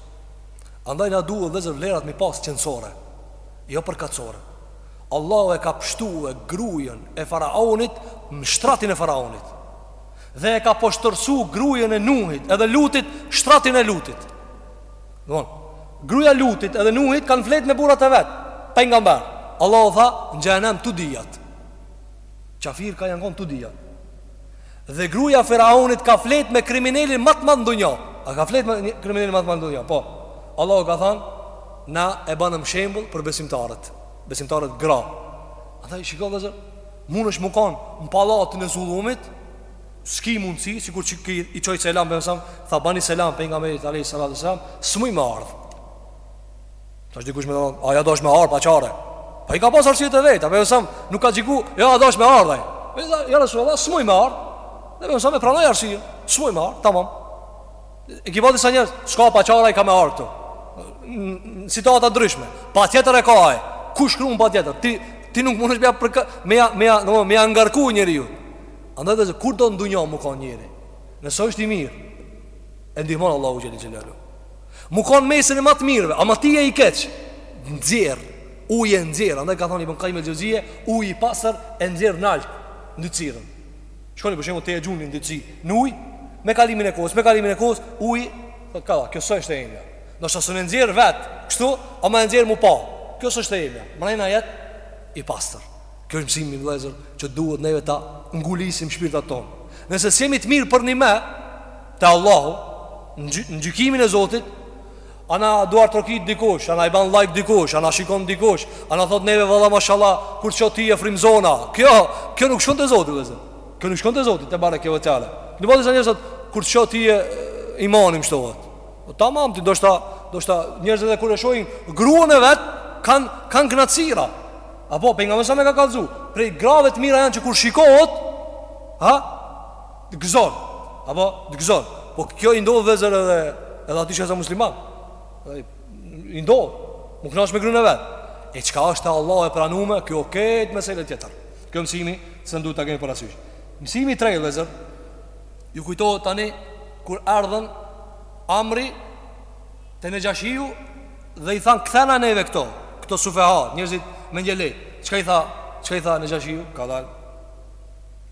Andaj na duhet vëllezër vlerat me i pas qenësore, jo përkatësore. Allahu e ka pështu grujën e faraonit në shtratin e faraonit. Dhe e ka poshtërsu grujën e nuhit edhe lutit shtratin e lutit Don, Gruja lutit edhe nuhit kanë flet me burrat e vet pejgamberë Allahu tha në xhehenem të dyjat Qafirka janë konë të dyjat Dhe gruja firaunit ka flet me kriminelin ma të madh n'dunja A ka flet me kriminelin ma të madh n'dunja Po Allahu ka thanë Na e banëm shembul për besimtarët Besimtarët gra Andaj shiko vëllezër Mundesh m'u kon në pallatin e zullumit, s'ki mundësi, sikur që ky i çoi selam pejgamberit alejhi selam, tha bani selam pejgamberit alejhi salatu ves selam, s'muj me ardhë. Tash dikush me ardhë, a ja dash me ardhë, paçare. Pa i ka pas arsyet e veta, pejgamberi alejhi selam, nuk ka gjyku, ja dash me ardhë. Ja Rasulullah, s'muj me ardhë. Dhe pejgamberi alejhi selam e pranoi arsyet, s'muj me ardhë, tamam. E ki pa disa njerëz, s'ka, paçare i ka me ardhë këtu. Në situata ndryshme. Patjetër e ka ai. Ku shkruan patjetër? Ti ti nuk mundesh me ja për me ja me ja, domethënë me ja ngarku njeriu. Andaj dhe kudo n'dunja m'u kanë njeri. Nëse është i mirë, e ndihmon Allahu xhel-le xhelaluhu. M'u kanë n'mesin e më të mirëve, ama ti je i keq. Nxjerr, uji e nxjerr, andaj ka thënë Ibn Kajjim el-Xhevzije, uji i pastër e nxjerr nalt ndytsirën. Shikoni për shembull e gjuni ndytsi, në ujë, me kalimin e kohës, me kalimin e kohës, uji thotë ka, kjo s'është e emja. Ndoshta s'un e nxjerr vet, kështu, ama e nxjerr m'u pa. Kjo s'është e emja. Mrena jet i pastër. Kjo është mësimi vëllezër që duhet neve ta ngulisim shpirtat tonë. Nëse s'jemi të mirë përnime te Allahu, në gjykimin e Zotit, A na duartrokit dikush, a na i ban like dikush, a na shikon dikush, a na thot neve valla mashalla, kur t'shoh ty frymëzona. Kjo, kjo nuk shkon te Zoti vëllezër. Kjo nuk shkon te Zoti tebareke ve teala. Po disa njerëz thot kur t'shoh ty imani m'shtohet. Po tamam ti ndoshta, ndoshta njerëzit edhe kur e shohin gruan e vet kan kan kënaqësira. Apo pejgamberi alejhi selam ka kallzu, prej grave të mira janë që kur shikohet, ha? Të gëzon, apo, të gëzon Po kjo i ndodh vëllezër edhe Edhe atij që s'asht musliman I ndodh Me u kënaq me gruen e vet E çka është te Allahu e pranume Kjo krejt mesele tjetër Kjo mësimi se duhet ta kemi parasysh Mësimi tretë vëllezër Ju kujtohet tani Kur erdhën Amri te Nexhashiu Dhe i thanë kthena neve këta Këta sufeha njerëzit mendjelehtë Çka i tha Çka i tha Nexhashiu Kadal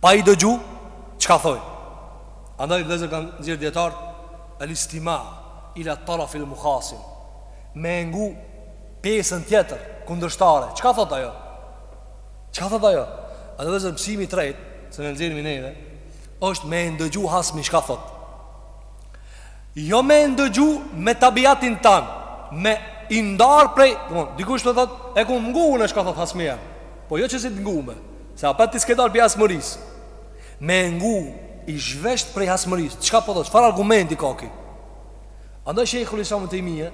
Pa i dëgju çka thojnë. Andaj vëllezër kanë nxjerr dijetarët el istima ila taraf el mukhasim. Me ngu pjesën tjetër kundërshtare. Çka thot ajo? Çka thot ajo? Andaj vëllezër mësimi i tretë, se ne nxjerrim neve, është me ndëgju hasmin çka thot. Jo me ndëgju me tabiatin tan, me i ndar prej, domthon, dikush të thot, e kam ngu unë çka thot hasmi. Po jo që si të ngume, Se apet ti s'ke dalë prej hasmërisë Me e ngu i zhvesht prej hasmërisë Çka po thot, çfarë argumenti ka ky Andaj Shejhul Islam Ibn Tejmije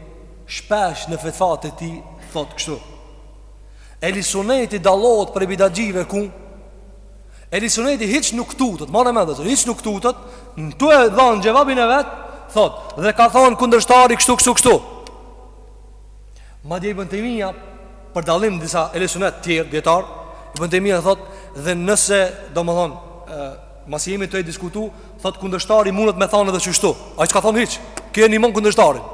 Shpesh në fetvat e tij thot kështu Ehli suneti dallohet prej bidatxhive ku Ehli suneti hiç nuk tutet Merre me mend vëllezër, hiç nuk tutet Në tu e dhanë xhevabin e vet Thot, dhe ka thonë kundërshtari kështu kështu kështu Madje Ibn Tejmija për dallim me disa ehli sunet të tjerë dijetarë, Ibn Tejmija thotë dhe nëse domthon masi jemi tu diskutu, thotë kundërshtari mundet me thonë edhe qështu. Ai s'e ka thon hiç, ky e nimon kundërshtarin.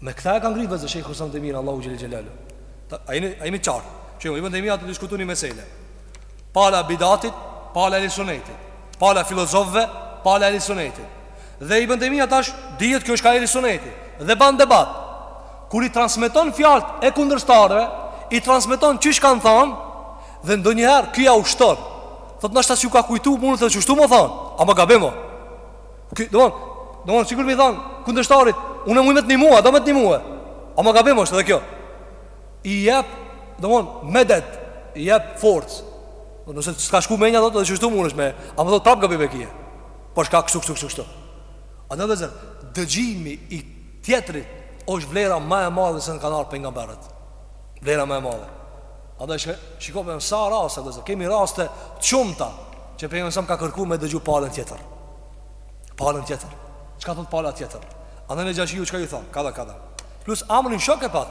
Me këta e ka ngrit vëllezër Shejhul Islam Ibn Tejmijen, Allahu xhele xhelaluhu. A jemi qartë, që Ibn Tejmija tu diskutu një mesele. Pala e bidatit, pala e ehli sunetit. Pala e filozofëve, pala e ehli sunetit. Dhe Ibën Tejmija tash dihet ky është ka ehli suneti dhe ban debat. Kur i transmeton fjalët e kundërshtarëve, i transmeton qysh kanë thënë dhe ndonjëherë ky ja u shton. Thot ndoshta s'ju ka kujtu, mundet thotë qështu me thon, ama gabim. Domethonë sikur me i thon kundërshtarit, unë mundem me t'ndihmu, me t'ndihmu. Ama gabim është edhe kjo. I jep, domethonë medet, i jep forcë. Po nëse s'ka shku menja thot edhe qështu mundesh me, ama thot prap gabim e ke. Por shka kështu kështu kështu kështu Andaj vëllezër Dëgjimi i tjetrit është vlera ma e madhe se na kanë ardh pejgamberët Vlera ma e madhe Andaj shiko në sa raste vëllezër Kemi raste të shumta Që Pejgamberi alejhi selam ka kërku me dëgju palën tjetër Palën tjetër Çka thot pala tjetër Andaj Nexhashiu çka ju tha Kadal kadal Plus Amrin shok e pat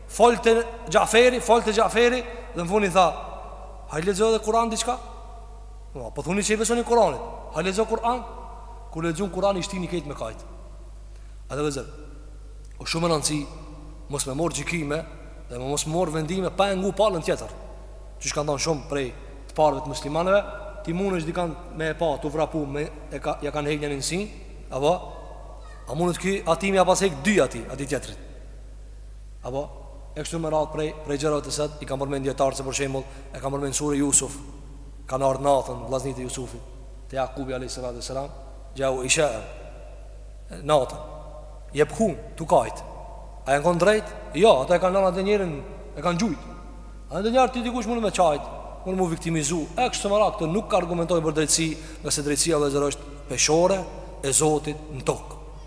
Folte Xhaferi, folte Xhaferi dhe në fund i tha, "Haj lexo edhe Kur'an diçka?" Po, po thoni se i besoni Kur'anit. Haj lexo Kur'an. Kur lexon Kur'an i shtini këta me kajt. Andaj vëllezër, o shumë rëndësi mos me marr gjykime dhe me mos marr vendime pa e ngu palën tjetër. Qysh kanë thonë shumë prej të parëve të muslimanëve, ti mundesh dikan me e pa, tu vrapu, me e ka, ja kanë hek njënin sy, a po? A mundet ky atij me ia pas hek dy atij, atij tjetrit. apo e kështu me radhë prej prej gjërave të cilat i kanë përmend dijetarët se për shembull e kanë përmend sure Jusuf kanë ardhur natën vllaznit e Jusufit te Jakubi alejhis salatu wesselam xhau isha natën jebkun tu kajt a janë kanë drejt jo ata e kanë lënë atë njerin e kanë gjujt andaj ndonjëherë ti dikush mund me qajt mund mu viktimizu e kështu me radhë këto nuk argumentojnë për drejtësi ngase drejtësia vëllezër është peshore e Zotit në tokë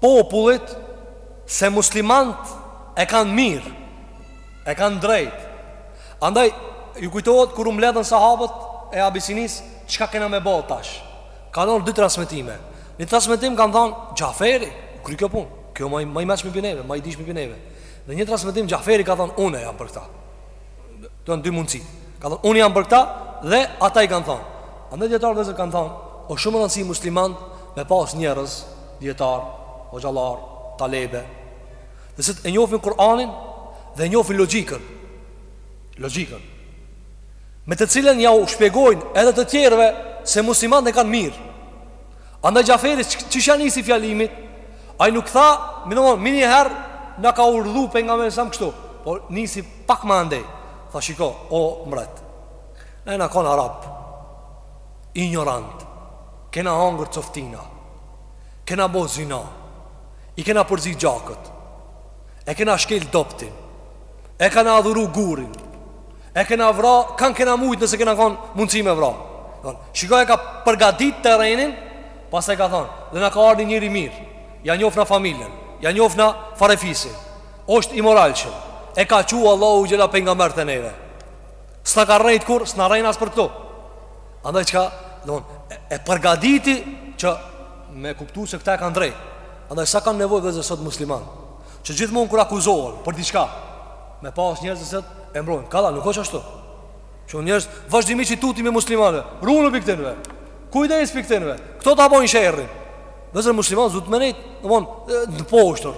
popullit se muslimant e kanë mirë e kanë drejt andaj ju kujtohet kur u mbledhën sahabët e Abisinisë çka kena me bo tash kanë ardh dy transmitime një transmitim kanë thanë Xhaferi u kry kjo punë ky o ma i meçmi prej neve ma i dijshmi prej neve dhe një transmitim Xhaferi ka thanë une jam për këta Domethënë dy mundësi Ka thonë, unë jam për këta dhe ata i kanë thonë Andaj dijetarët vëllezër kanë thonë O shumë rëndësi muslimanët me pas njerëz Dijetarë, hoxhallarë, talebe Të cilët e njofin Kur'anin dhe e njofin logjikën Logjikën Me të cilën ja u shpjegojnë edhe të tjerëve Se muslimanët e kanë mirë Andaj Xhaferi, qysh ja nisi fjalimit, ai nuk tha, minë mërë, menjëherë, na ka urdhru Pejgamberi alejhi selam kështu, por nisi pak më andej, tha shiko, o mbret, ne kena konë arabë, injorantë, kena hangër coftina, kena bo zina, i kena përzi gjakët, e kena shkel dobtin, e kena adhuru gurin, E kena vra, kan kena mujt nëse kena konë mundësi me vra Domethënë, Shiko e ka përgatit terrenin Pastaj ka thonë Dhe na ka ardh ni njeri i mirë Ja njofna familjen Ja njofna farefisin Oshtë i moralshëm E ka çu Allahu xhel-le pejgamber te neve S'na ka rrejt kurrë S'na rren as për këto Andaj çka domethënë, e përgatiti Që me kuptu se këta e kanë drejt Andaj sa kanë nevojë vëllezër sot muslimanët Që gjithmonë kur akuzohen Për diçka Me pas njerëz që e mbrojnë. Kalla nuk është ashtu. Që njerëz vazhdimisht i tuti me muslimanëve. Runu pi këtynve. Kujdes pi këtynve. Kto ta bojnë sherrin. Nëse musliman zot më nit, domthon në poshtër.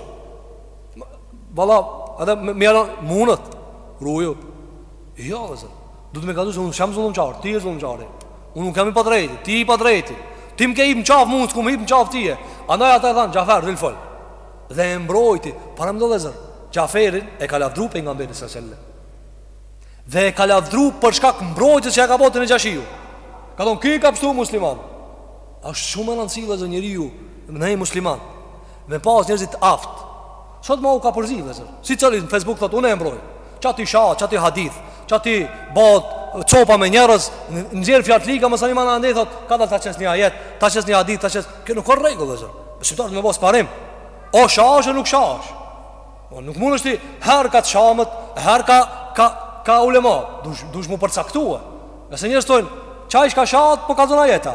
Valla, edhe më janë munët. Ruju. Jo, vllezër. Do të më kallxojsh unë s'jam zullumçar, ti je zullumçari. Unë nuk jam i padrejti, ti i padrejti. Ti më ke hi në qafë mu, nuk t'kom hi në qafë ty. Andaj ata i thanë Xhafer, dil fol. Dhe e mbrojti Paramendo vllezër Xhaferin e ka lavdru Pejgamberi alejhi selam Dhe e ka lavdru për shkak mbrojtjes që e ka bo te Nexhashiu Ka thonë, ky i ka pshtu muslimanët Është shumë me rëndësi vllezër njeriu Ne muslimanët Me pas njerëzit t'aftë Sot ma u ka përzi vllezër Secili në Facebook thot, unë e mbroj Qaty shan, qaty hadith Qaty bot copa me njerëz Nxjerr fjalë t'liga Masanej manandej thot Kadal ta qes një ajet Ta qes një hadith Ta qes Kjo nuk o rregull vllezër Shqiptarët me pas parim O shash o nuk shash o, po, Nuk mundesh ti Her ka të shamet Her ka Ka, ka ulema Dush, dush mu përcaktu Nëse njerëz thojnë Qysh ka shan Po ka zon ajeta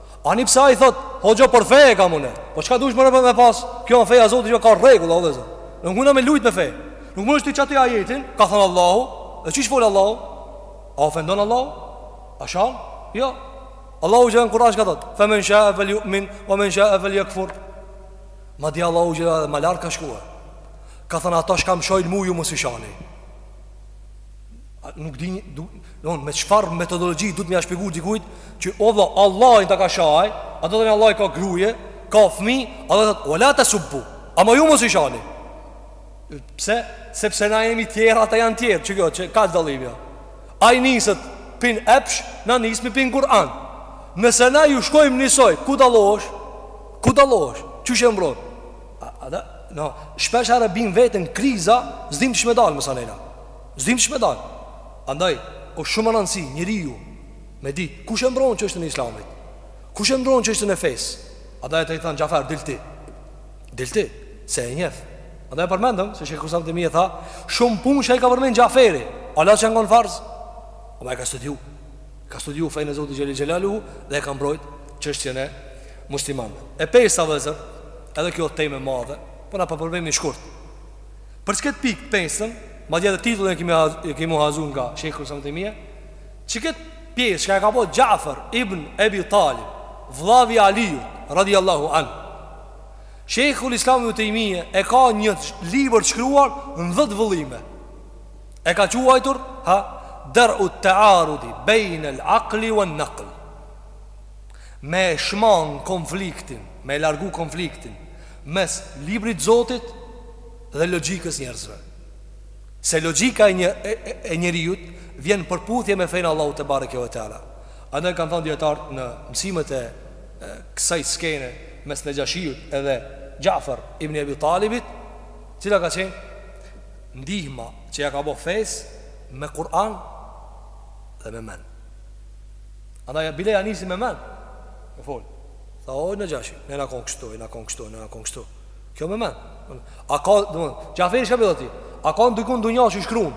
Ani pse ai thot, hoxha për fe e kam unë. Po çka dush more me pas? Kjo o feja e Zotit që ka rregull, o vllezër. Nuk mundesh me lujt me fe. Nuk mundesh ti ta qet ajetin, ka thënë Allahu, e qysh fol Allahu? A ofendon Allahu? A shan? Jo. Allahu në Kuran çka thot, fe men shae fel jumin, ve men shae fel jekfur. Madje Allahu edhe ma larg ka shkua. Ka thënë ata çka m'shojnë mu ju mos i shani. Nuk dini, domethënë me çfarë metodologji duhet me ia shpjegu dikujt që o vëlla Allahun ata e kanë sha, ata thanë Allahu ka gruje, ka fëmijë, Allahu thotë wala tasubbu. Ama ju mos i shani. Pse? Sepse na jemi tjerë, ata janë tjerë, që kjo, që ka dallimja. Ai niset pin epsh, na nismi pin Kur'an. Nëse na ju shkojmë nisoj, ku dallosh? Ku dallosh? Qysh e mbron? Edhe na shpesh herë e bimë veten në kriza, s'dimë qysh me dalë masanena. S'dimë qysh me dalë. Andaj, është shumë me rëndësi, njeriu, me ditë, kush e mbron çështjen e Islamit? Kush e mbron çështjen e fesë? Andaj ata i thanë Xhafer, dil ti. Dil ti, se e njeh. Andaj përmendëm se Sheikhul Islam Ibn Tejmije tha, shumë punë që i ka përmend Xhaferi, ala s'kan kon farz, ama e ka studiu. Ka studiu fenë e Zotit Xhel-le Xhelaluhu dhe e ka mbrojt çështjen e muslimanve. E pesta vllezër, edhe kjo temë e madhe, po na përpiqemi shkurt. Për qikët pikë t'pestën, madje edhe titullin e kemi, haz, e kemi huazu nga Shejhul Islam Ibn Tejmije, qikët pjesë çka e ka bo Xhafer ibn Ebi Talib, vllavi i Aliut, radiallahu anhu. Shejhul Islam Ibn Tejmije e ka një libër të shkruar në dhetë vëllime. E ka quajtur, ha, Dar'u at-ta'arudi bejn al-aqli wan-naql. Me e shmangë konfliktin, me e largu konfliktin mes Librit të Zotit dhe logjikës njerëzve. Se logjika e një e njeriut vjen në përputhje me fenë e Allahut tebareke ve teala. Andaj kanë thënë dijetarët në mësimet e kësaj skene mes Nexhashiut edhe Xha'fer ibn Ebi Talibit, cila ka qenë? Ndihma që ja ka bo fesë me Kur'an dhe me men. Andaj bile ja nisi me men. Me fol. Tha o Nexhashi, ne na kon kështu, ne na kon kështu, ne na kon kështu. Kjo me men. A ka, domthon, Xhaferi çka bëti? A ka ndikun dunja që shkrun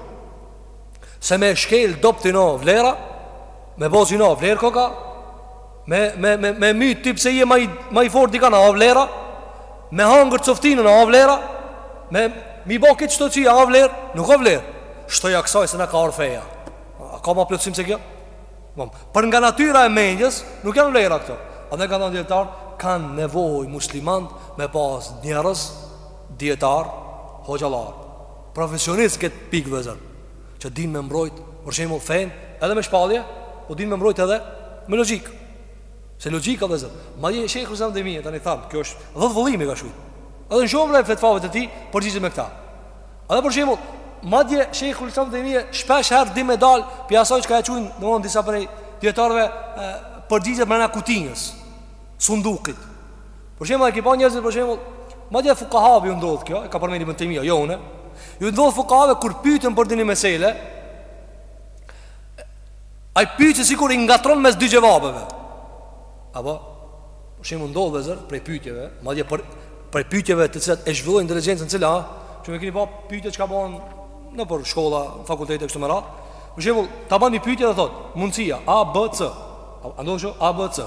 se me shkel t'dobtin o vlera, me bo zina vlerë koka, Me me me me myt ti pse je ma i ma i fortë dikan a vlera? Me hangër coftinën a vlera? Me mi bë këtë çdo çi a vlerë? Nuk a vlerë. Shtoja kësaj se na ka ardh feja. A ka ma plotësim se kjo? Domthon, për nga natyra e mendjes nuk janë vlera këto. Andaj kanë thanë dijetarët kanë nevojë muslimanët me pas njerëz dijetarë hoxhallarë. Profesionistë këtë pikë vllezën. që din me mbrojt për shembull fen edhe me shpallje po din me mbrojt edhe me logjik se logjika vllezër madje Shejhul Islam Ibn Tejmija tani tham kjo është dhet vëllime i ka shkru edhe në shumë prej fetvave të tij përgjigjet me këta edhe për shembull madje Shejhul Islam Ibn Tejmija shpesh herë din me dal pi asaj çka e qujn domthon disa prej dietarëve përgjigjet mrena kutijës sundukit Për shembull, e ke pa njerëzit për shembull, madje fuqahave ju ndodh kjo, e ka përmendur Ibn Tejmija, jo unë. Ju ndodh fuqahave kur pyetën për dini mesele, ai pyetësi kur i ngatron mes dy xhevabeve. Apo për shembull ndodh vllezër prej pyetjeve, madje për prej pyetjeve të cilat e zhvillojnë inteligjencën e cila, që më keni pa pyetje çka bën nëpër shkolla, fakultete kështu me radhë. Për shembull, ta ban ni pyetje dhe thot, mundësia A B C. A ndodh A B C.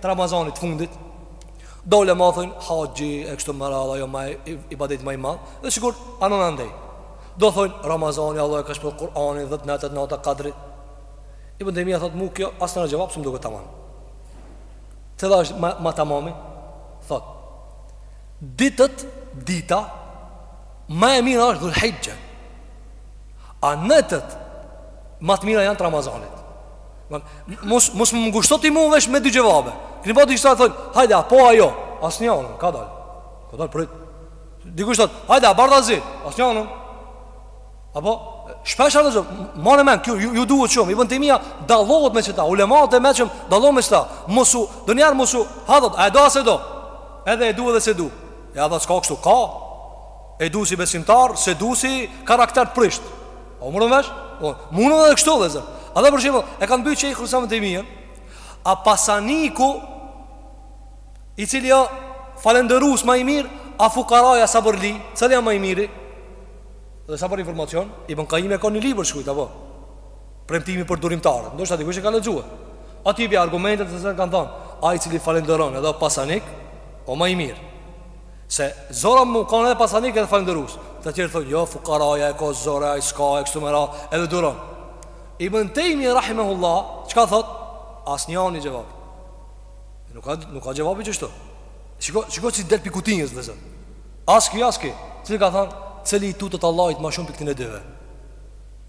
Të Ramazanit të fundit Do ulema thojnë haxhi e kështu me radhë jo ma e ibadet ma i madh Dhe sikur anon andej Do thojnë Ramazani Allahu e ka shpall Kur'anin Dhe të netët nata kadrit Ibn Tejmija thotë mu kjo asnjana xhevap s'më duket tamam Cila është ma, ma tamami Thot Ditët dita Ma e mira është dhulhixhe A netët Ma të mira janë të Ramazanit Mos mos më ngushto ti mua veç me dy xhevabe. Keni bëu disa thon, hajde apo ajo, asnjëna, kadal. Kadal prit. Dikush thot, hajde bardh a zi, asnjëna. Apo shpesh ato zë, mane mend, kjo ju, ju duhet shumë, Ibn Tejmija, dallohet me qëta, ulemat e meçëm, dallohet me qëta, mos u, ndonjëherë mos u habit, a e do a s'e do, edhe e du edhe s'e du, e a thu s'ka kështu, ka, e du si besimtar, s'e du si karakter të prisht, A u morëm vesh? Po, mundet edhe kështu vëllezër. Ata për shembull e kanë pyt Shejhul Islam Tejmijen, a pasaniku i cili o falënderues më i mirë, a fukaraja sabërli, cili a ma i miri? Dhe sa për informacion, Ibn Kajimi ka një libër shkrujt, apo? Premtimi për durimtarët, ndoshta dikush e ka lexuar. Aty i bi argumentet se kanë thënë, ai i cili falënderon edhe o pasanik, o më i mirë. Se zor o me kanë edhe pasanik edhe falënderues. Të tjerë thonë, jo, fukaraja e ka zor, ai s'ka, e kështu me radhë, edhe duron. Ibn Tejmije, rahimehullah, çka thot? Asnjëni xhevap. Nuk ka, nuk ka xhevapi qështu. Shiko, shiko që si del prej kutijës, dhe zërë. As ky, as ky. Cili ka thonë, cili i tutet Allahit ma shumë prej këtyne dyve.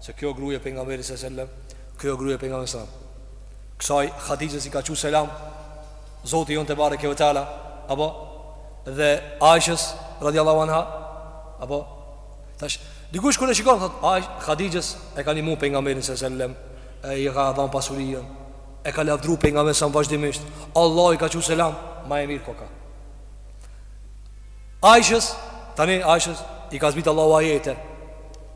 Se kjo gruje pejgamberit sa selam, kjo gruje pejgamberit sa. Kësaj Hadixhes i ka çu selam Zoti jonë tebareke ve teala, apo dhe Aishës radiallahu anha, apo tash dikush kur e shikon thot Aish Hadixhes e ka ndihmu pejgamberin sa selam, e i ka dhënë pasurinë, e ka lavdru pejgamberin sa vazhdimisht. Allahu i ka çu selam, më e mirë koka. Aishës tani Aishës i ka zbrit Allahu ajete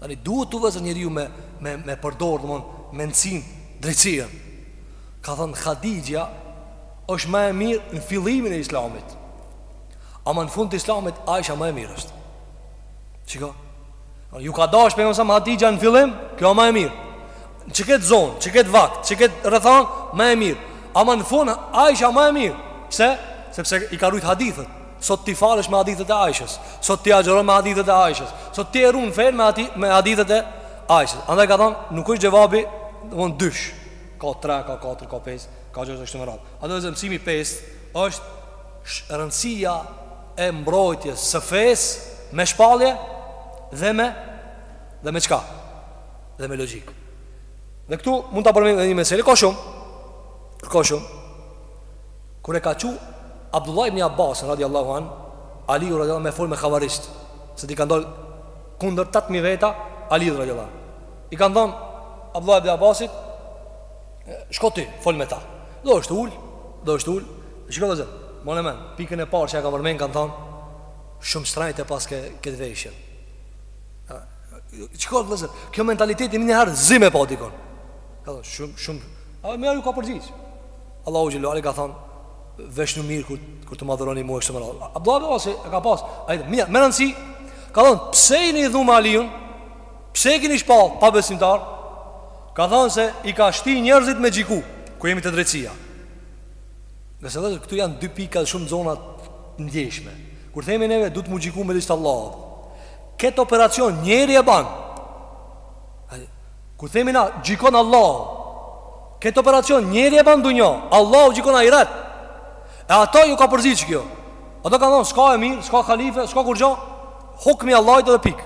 Tani duhet vëllezër njeriu me, me, me përdorë domethënë mendësinë drejtësinë Ka thënë Hadixhja është më e mirë në fillimin e islamit Ama në fund të islamit Aisha më e mirë është Shiko? Ju ka dash Pejgamberit selam Hadixhja në fillim Kjo më e mirë Në qëkëtë zonë, qëkëtë vakt, qëkëtë rrethanë Më e mirë Ama në fund Aisha më e mirë Pse? Sepse i ka rujt hadithet Sot ti falesh me hadithet e Aishës, sot ti agjëron me hadithet e Aishës, sot ti e run fenë me ati me hadithet e Aishës. Andaj ka thon, nuk është xhevabi, domthon dysh. Ka 3, ka 4, ka 5, ka 6 kështu me radhë. Andaj dhe mësimi 5 është rëndësia e mbrojtjes së fesë me shpallje dhe me dhe me çka? Dhe me logjikë. Dhe këtu mund ta përmendim një mesele, ka shumë. Ka shumë. Kur e ka çu Abdullah ibn Abbasin radijallahu an, Aliu radijallahu an me fol me Havarixht, se i kanë dal kundër 8000 veta Aliut radijallahu an. I ka thon Abdullah ibn Abbasit, shko ti, fol me ta. Do është ul, do është ul. Shikoni vllezër. Mane n'men, pikën e parë që ja ka përmend kanë thon shumë shtrejt e paske këtë veshje. Çka vllezër? Kjo mentaliteti menjëherë zime pa dikon. Ka thon shumë shumë. Ama ju ka përgjigj? Allahu xhele ue ala ka thënë veshnu mirë kur kur të m'adhuroni mua kështu me radhë. Abdullah ibn Abbasi e ka pas. Ai mirë, me rëndsi ka thënë pse jeni idhnu me Aliun? Pse e keni shpall pabesimtar? Ka thënë se i ka shti njerëzit me gjiku, kur jemi te drejtësia. Ngase edhe këtu janë dy pika dhe shumë zona të ndjeshme. Kur themi neve, duhet m'u gjiku me ligj t'Allahut. Këtë operacion njeri e ban. Kur themi na gjikon Allahu Këtë operacion njeri e ban n'dunja Allahu gjikon ahiret E ata ju ka përzi qikjo Ata kan thonë s'ka emir, s'ka halife, s'ka kurgjo Hukmi Allahut edhe pikë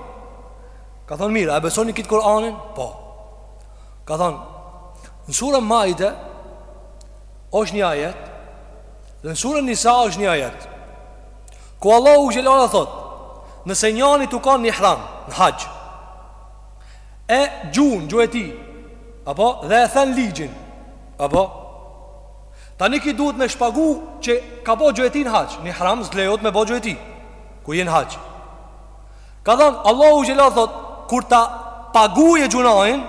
Ka thonë mirë, a e besoni kitë Kur'anin? Po Ka thonë Në surën Maide është një ajet Dhe në surën Nisa është një ajet Ku Allahu xhele ue ala thotë Nëse njani tu kan n'ihram Në haxh E gjun, gjueti. Apo, dhe e then ligjin. Apo, tani ki duhet me shpagu që ka bo gjueti në haxh. N'ihram s'lejohet me bo gjueti. Kur je n'haxh. Ka thënë, Allahu xhele ala thot, kur ta paguje gjunahin,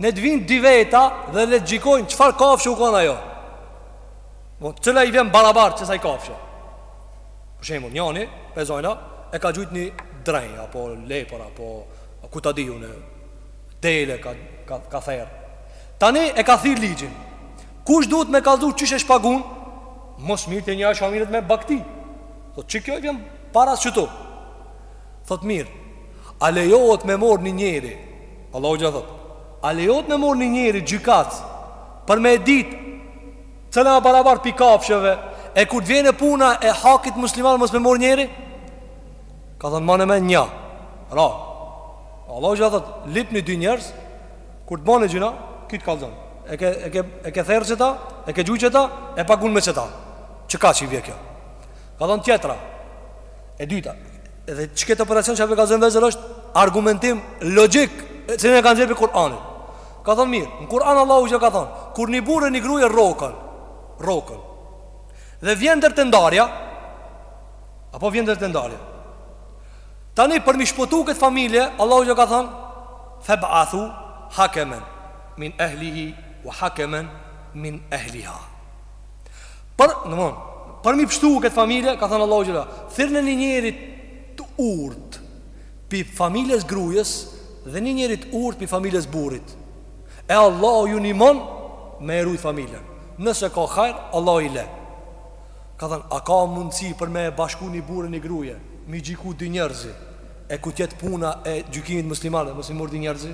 le të vinë dy veta dhe le të gjikojnë çfarë kafshe u kanë ajo. Mo, cila i vjen barabar qësaj kafshe. Për shembull, njani, po e zojna, e ka gjujt një dre, apo lepur, apo O ku ta di unë Dele ka ka ka therë Tani e ka thy ligjin Kush duhet me kallzu qysh e shpagun Ma s'miri te nja që mirret me bakti Thot qikjo i vjen baras qitu Thot mirë A lejohet me mor një njeri Allahu xhele thot A lejohet me mor një njeri gjykatës Për me dit Cila barabar pi kafshëve E kur të vjen puna e hakit musliman Mos me mor njeri Ka thënë mane n'men, nja ra Allahu çka thotë Lipni dy njerëz Kur të ban gjunah Ki t'kallzon E ke, e ke, e ke therë qita E ke gjujt qita E pagun me qita Çka që i vje kjo Ka thënë tjetra E dyta Edhe qeket operacion që va kallzoj vllezër është Argumentim logjik Që e ka nxjerr pi Kur'anit Ka thënë mirë Në Kur'an Allahu çka ka thënë Kur një burrë e një grue rrokën Rrokën Dhe vjen deri te ndarja Apo vjen deri te ndarja Tani për mi shpëtu këtë familje Allahu xhele ka thonë Feb'athu hakemen Min ehlihi Wa hakemen Min ehliha Për, në mon Për mi pështu këtë familje Ka thonë Allahu xhele Thirrne një njeri të urt Pi familjes grujes Dhe një njeri t'urt pi familjes burrit E Allahu ju nihmon Me e rujt familjen Nëse ka hajr Allahu i le Ka thënë, A ka mundësi për me bashku një burrë e një gruje, mi gjyku dy njerëzi, e kur t'jetë puna e gjykimit muslimanëve, mos mi mor dy njerëzi?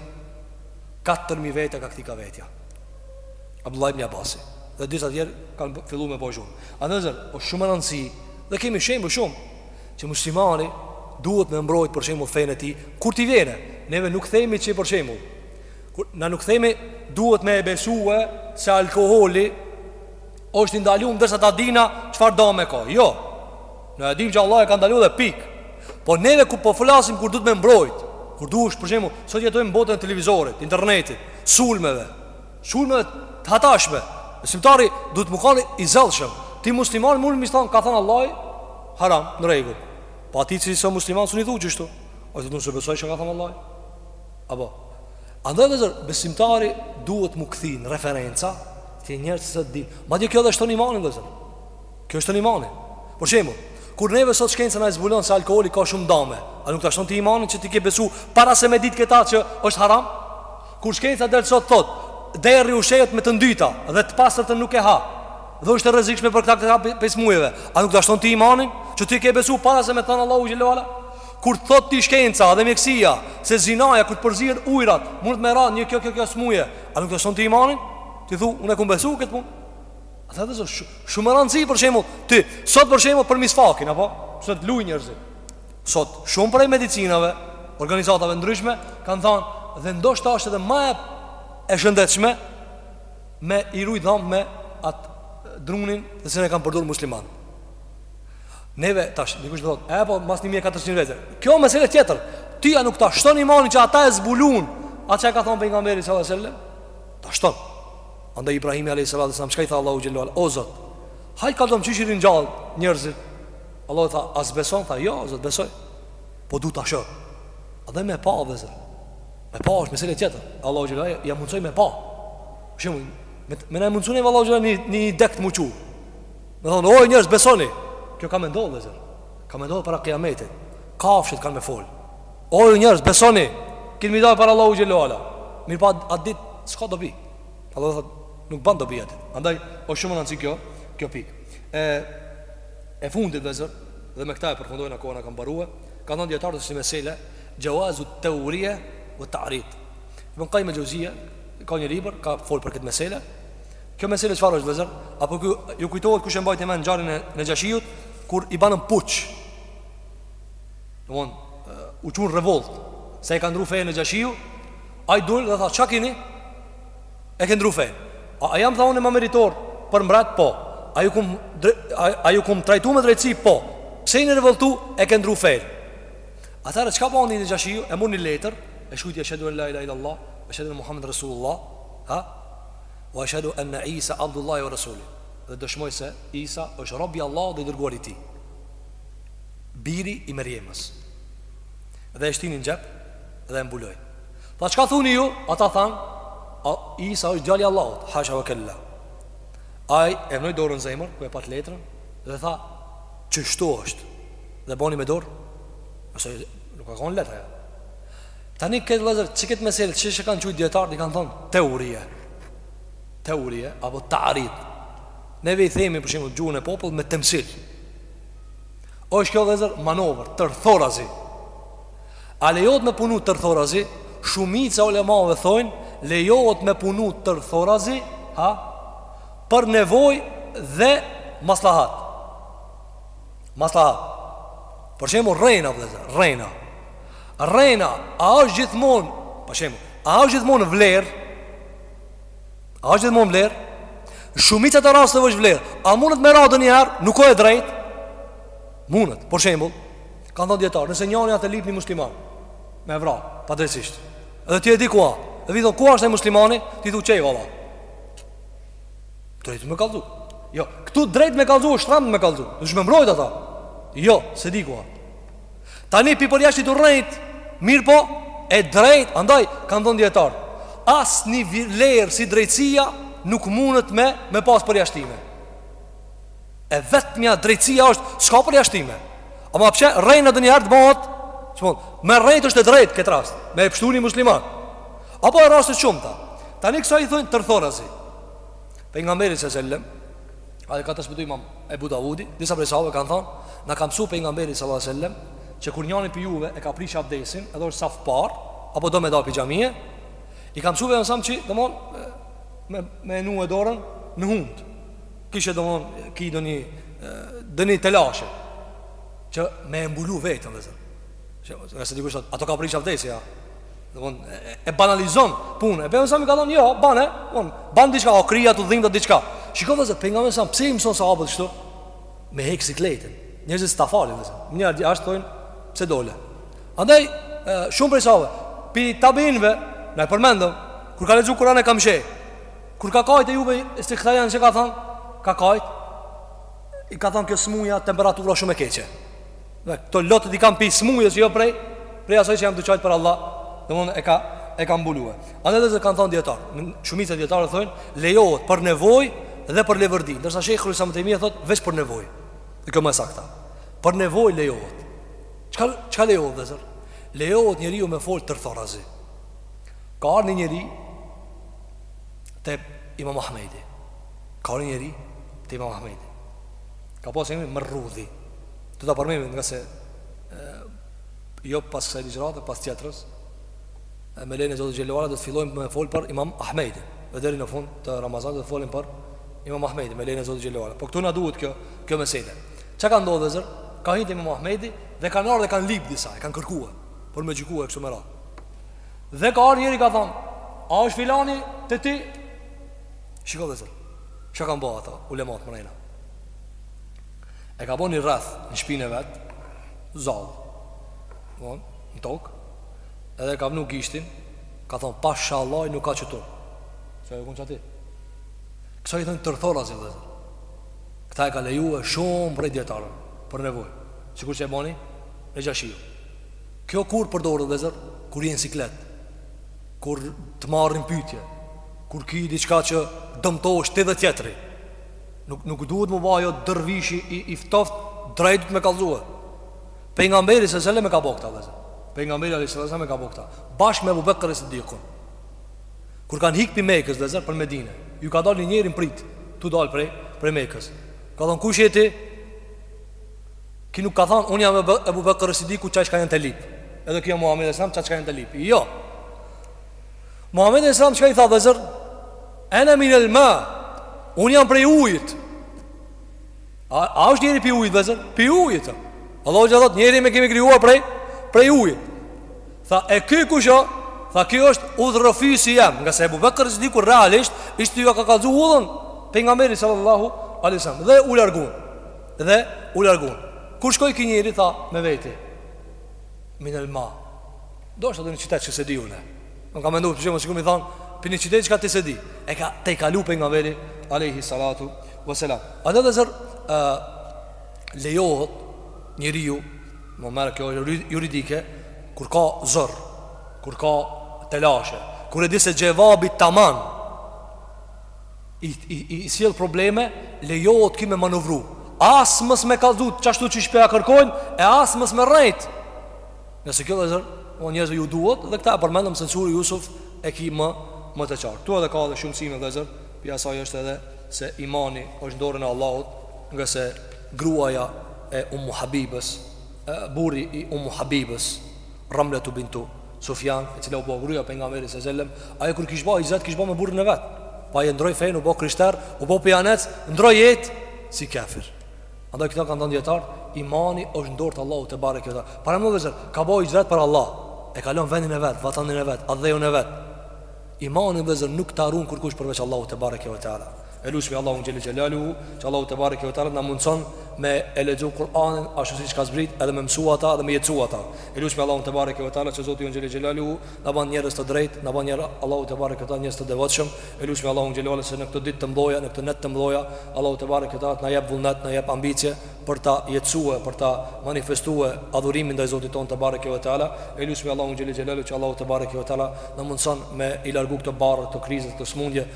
Katër mijë veta i ka kthy ka vetja. Abdullah ibn Abasi dhe disa të tjerë kanë filluar me bëj shumë. A vllezër, është shumë me rëndësi dhe kemi shembuj shumë që muslimani duhet me mbrojt për shembull fenë e tij kur t'i vjen. Neve nuk themi qe për shembull. Kur na nuk themi duhet me e besue se alkooli Është i ndaluar ndërsa ta dina çfarë dame ka. Jo. Ne e dimë që Allah e ka ndaluar dhe pikë. Po neve ku po flasim kur duhet me mbrojt, kur duhesh për shembull, sot jetojmë në botën e televizorit, internetit, sulmeve, sulmeve të hatashme. Besimtari duhet me kanë i zellshëm. Ti muslimanit mun me i thanë ka thënë Allahu haram, në rregull. Po atij i cili s'o musliman s'un i thu qashtu. Ai thotë unë s'e besoj çka ka thënë Allahu. Apo, andaj vllezër, besimtari duhet m'u kthy në referenca, te njerëzit që dinë. Madje kjo ta shton imanin vllezër. Kjo shton imanin. Për shembull, kur neve sot shkenca na e zbulon se alkoholi ka shumë dame, a nuk ta shton ty imanin që ti ke besu para se me dit këtë që është haram? Kur shkenca del sot thot, derri ushqehet me të ndyta dhe të pastërt nuk e ha, dhe është e rrezikshme për këta këta pi smujeve, a nuk ta shton ty imanin që ti ke besu para se me thënë Allahu xhele ala? Kur të thotë ti shkenca dhe mjekësia se zinaja kur të përzihen ujrat mundet me ra një kjo kjo kjo smuje, a nuk ta shton ty imanin? Ti thu unë e kum besu këtë punë. Atëherë do të thotë shumë me rëndësi për shembull ti sot për shembull për misfakin apo pse të lujnë njerëzit. Sot shumë prej medicinave, organizatave ndryshme kanë thënë dhe ndoshta është edhe më e e shëndetshme me i rujt dhëmbë me atë drunin të cilin e kanë përdorur musliman. Neve tash dikush do thotë, "E po mas 1400 vjetëve." Kjo mesele tjetër. Ty a nuk ta shton imanin që ata e zbulun. Atë çka ka thon pejgamberi sallallahu alajhi wasallam. Ta shton. Andaj Ibrahim alayhis salam sa çka i tha Allahu xhele ue ala, "O Zot, hajt kallxom qysh i ringjall njerëzit." Allahu tha, "As beson tha, jo, Zot besoj." Po du ta shoh. A dhe me pa o vllezër Me pa është mesele tjetër Allahu xhele ia mundësoi me pa Shumë Me, me na mundësu neve Allahu xhele një, një t'dekt m'u çu Me thonë, o njerëz besoni Kjo ka me ndodh vëllezër Ka me ndodh para kiametit Kafshët kanë me folë O njerëz besoni Kini me dalë para Allahut xhele ue ala Mirëpo atë dit S'ka dobi Allahu thotë Nuk ban dobi atë dit Andaj O shumë me rëndësi kjo Kjo pik E E fundit vëllezër Dhe me këta e përfundojmë A koha na ka mbarue Kanë thonë dijetarët është një mesele Xhevazu teurije ve ta'rid Ibn Kajjim Xhevzije Ka një libër Ka folë për këtë mesele Kjo mesele çfarë është vëllezër? Apo kjo ju kujtohet kush e mbajti mend ngjarjen e Nexhashijut kur i banë puç. Domthon u çun revolt, se e ka ndru fenë Nexhashiu, ai dul dhe tha çka kini? E ke ndru fenë. A, a jam tha unë ma meritor për mbret po. A ju kom a ju kom trajtu me drejtësi po. Pse jeni revoltu? E ke ndru fenë. Atëherë çka bani Nexhashiu? E mur një letër, e shkrujti Eshhedu en la ilaha illallah, Eshhedu enne Muhammeden Rasulullah, ha? Wa ashhadu anna Isa Abdullahi wa Rasuli dhe dëshmoj se Isa është rob i Allahut dhe i dërguari i Tij, biri i Merjemës. Dhe e shtini në xhep dhe e mbuloi. Tha çka thuni ju? Ata thanë, Isa është djali i Allahut, hasha wa kella. Ai e vnoi dorën në zemër ku e pat letrën dhe tha, qështu është. Dhe boni me dorë, nëse nuk ka kon letra. Tani këtë vëllezër, qi këtë mesele, si e kanë qujt dijetarët, i kanë thonë teurije. Teurije apo ta'rid. Ne i themi për shembull gjuhën e popullit me temsil. O është kjo vëllezër manovër, tërthorazi. A lejohet me punu tërthorazi? Shumica e ulemave thonë lejohet me punu tërthorazi, ha? Për nevojë dhe maslahat. Maslahat. Për shembull rrejna vëllezër, rrejna. Rrena, a është gjithmonë, për shembull, a është gjithmonë vlerë? A është gjithmonë vlerë? Shumica e rasteve është vlerë. A mundet me ra ndonjëherë nuk o e drejtë? Mundet. Për shembull, kanë thënë dijetarët, nëse njëri e lyp një musliman me vra, padrejtisht. Edhe ti e di ku a. Dhe vjen thotë ku është ai muslimani? Ti thu çej valla. Drejt me kallzu. Jo, këtu drejt me kallzu është haram me kallzu. Duhesh me mbrojt ata. Jo, s'e di ku a. Tani po e përjashton tu rrejt Mirëpo e drejtë Andaj kanë thënë dijetarët Asnjë vlerë si drejtësia Nuk mundet me, me pasë përjashtime E vetmja drejtësia është S'ka përjashtime Ama p.sh. rrena ndonjëherë bëhet Me rrejt është e drejtë këtë rast Me e pshtu një musliman Apo e raste të shumta Tani kësaj i thonë tërthorazi Pejgamberi se sellem E e ka tasmetu imam Ebu Davudi Disa prej sahabëve kanë thonë Na ka msu Pejgamberi salallahu alejhi ve selem Që kur njani pi juve e ka prish abdesin Edhe është në saf t'par Apo do me dal pi xhamie I ka msu vllezër që Domon Me, me e vnu dorën Në hund Kishe domon Ki doni Doni telashe Që me e mbulu veten vllezër Ngase dikush thot ka prish avdesin, ja. Domthon e banalizon punën. Pejgamberi ka thonë, jo, bane, bon, ban diçka o kryja t'u dhimt a diçka. Shiko vlla Pejgamberi pse i mëson sahabët kështu? Me hek sikletin. Njerëzit s'ta falin atë. Njerëzit thonë pse dole. Andaj shumë prej sahabëve, pi tabinve, na e përmendëm, kur ka lexuar Kur'anin ka mshef. Kur ka kajtë u vet, këta janë që ka thënë, ka kajtë. I ka thënë kjo smuja temperatura shumë e keqe. Dhe këto lotët i kam pi smujës, jo prej, prej asaj që jam duqajtë për Allah, dhe mund e ka, e ka mbulue. Andaj vllezër kanë thonë djetarë, shumica e dijetarëve thonë, lejohet për nevoj dhe për levërdi. Ndërsa shejhul Islam Tejmije thotë, veç për nevoj. Dhe kjo ma e sakta. Për nevoj lejohet. Qka, qka lejohet vllezër? Lejohet njeriu me folë tërthorazi. Ka ardh një njeri te imam Ahmedi. Ka ardh një njeri te imam Ahmedi. Ka pas Imam Merrudhi. Do ta përmendim ngase jo pas kësaj ligjërate, pas tjetrës. E me lejen e Zotit Xhel-le ve ala do të fillojmë me folë për imam Ahmedin Dhe deri në fund të Ramazanit do të folim për imam Ahmedin Me lejen e Zotit Xhel-le ve ala Po këtu na duhet kjo, kjo mesele Qa ka ndodhë vllezër? Ka hi te imam Ahmedi Dhe kanë ardh e kanë lyp disa E kanë kërkua Për me gjykua e kështu me radh Dhe ka ardh njëri ka thonë A është filani te ti? Shiko vllezër Qa kanë bë ata ulemat, nuk rrejn E ka bo një rreth në shpinë e vet, zall, von, në tokë, edhe e ka vnu gishtin, ka thonë, pasha Allahun nuk ka qëtu. S'është kon qaty? Kësaj i thonë tërthorazi, vllezër. Këta e kanë lejue shumë prej dijetarëve, për nevoj, sikur që e boni Nexhashiu. Kjo kur përdoret, vllezër, kur je n'siklet, kur të marrin pytje, kur ki diqka që dëmtohesh ti dhe tjetri, Nuk nuk duhet m'u bo dërvish i, i ftoft drejt me kallzue. Pejgamberi alejhi selam e ka bo këta vllezër. Pejgamberi alejhi selam e ka bo këta. Bashk me Abu Bekr Siddiqun. Kur kanë hik pi Mekës vllezër për Medinë, ju ka dalë një njeri n'prit, tu dal prej prej Mekës. Ka thon kush je ti? Ki nuk ka thon un jam Abu Bekr Siddiqu qaj qi jeni tu e lyp. Edhe ky o Muhamedi selam qaj qi jeni tu e lyp. Jo. Muhamedi alayhis salam çka i tha vllezër? Ana min al-ma. Un jam prej ujit. A, a është njeri pi ujit vllezër? Pi ujit. Allahu ja thot njerin e kemi krijuar prej prej ujit. Tha e ky kush është? Tha ky është udhërrëfysi jem, ngase Abu Bakr Siddiku realisht ishte ju ka kallzu udhën pejgamberit sallallahu alaihi wasallam dhe u larguan. Dhe u larguan. Kur shkoi ky njeri tha me vete? Min al-ma. Do të thotë një qytet që s'e di un. Unë ka mendu për shembull, sikur me thonë, pi një qyteti çka ti s'e di, e ka tejkalu pejgamberi, alejhi salatu vesselam. Andaj vllezër, lejohet njeriu, me marrë kjo e juridike, kur ka zor, kur ka telashe, kur e di se xhevabi taman, i, i, i, i sjell probleme, lejohet ky me manovru. As mos me kallzu qashtu qysh pe ja kërkojnë, e as mos me rrejtë. Nëse kjo vllezër, o njerëzve ju duhet dhe këta e përmendëm se n'sure Jusuf e ki më, më të qartë. Ktu edhe ka edhe shumë mësime vllezër, pi asaj është edhe se imani është n'dorën e Allahut, ngase gruaja e Ummu Habibës, e, burri i Ummu Habibës, Ramletu bintu Sufjan, e cila u bo gruja pejgamberit sellem, ajo kur kish ba hixhret, kish ba me burrin e vet, pa e ndrroi fenë, u bo krishter, u bo pijanec, ndrroi jetë si kafir. Andaj këta kanë thënë dijetarët, imani është në dorë të Allahut tebareke ve teala. Paramendo vllezër, ka ba hixhret për Allah. E ka lënë vendin e vet, vatanin e vet, atdheun e vet. Imani vllezër nuk ta ruan kurkush përveç Allahut tebareke ve teala. E lusmi Allahun xhel-le xhelaluhu, që Allahu tebareke ve teala na mundson me e lexu Kur'anin ashtu siç ka zbrit, edhe me mësu ata edhe me jetësu ata. E lusmi Allahun tebareke ve teala që Zoti jonë xhel-le xhelaluhu na bën njerëz të drejtë, na bën njerëz Allahu tebareke ve teala njerëz të devotshëm. E lusmi Allahun xhel-le xhelaluhu se në këtë ditë të mëdha, në këtë net të mëdha, Allahu tebareke ve teala të na jep vullnet, na jep ambicie për ta jetësue, për ta manifestue adhurimin ndaj Zotit tonë tebareke ve teala. E lusmi Allahun xhel-le xhelaluhu që Allahu tebareke ve teala na mundson me i largu këtë barrë të krizës, të smundje,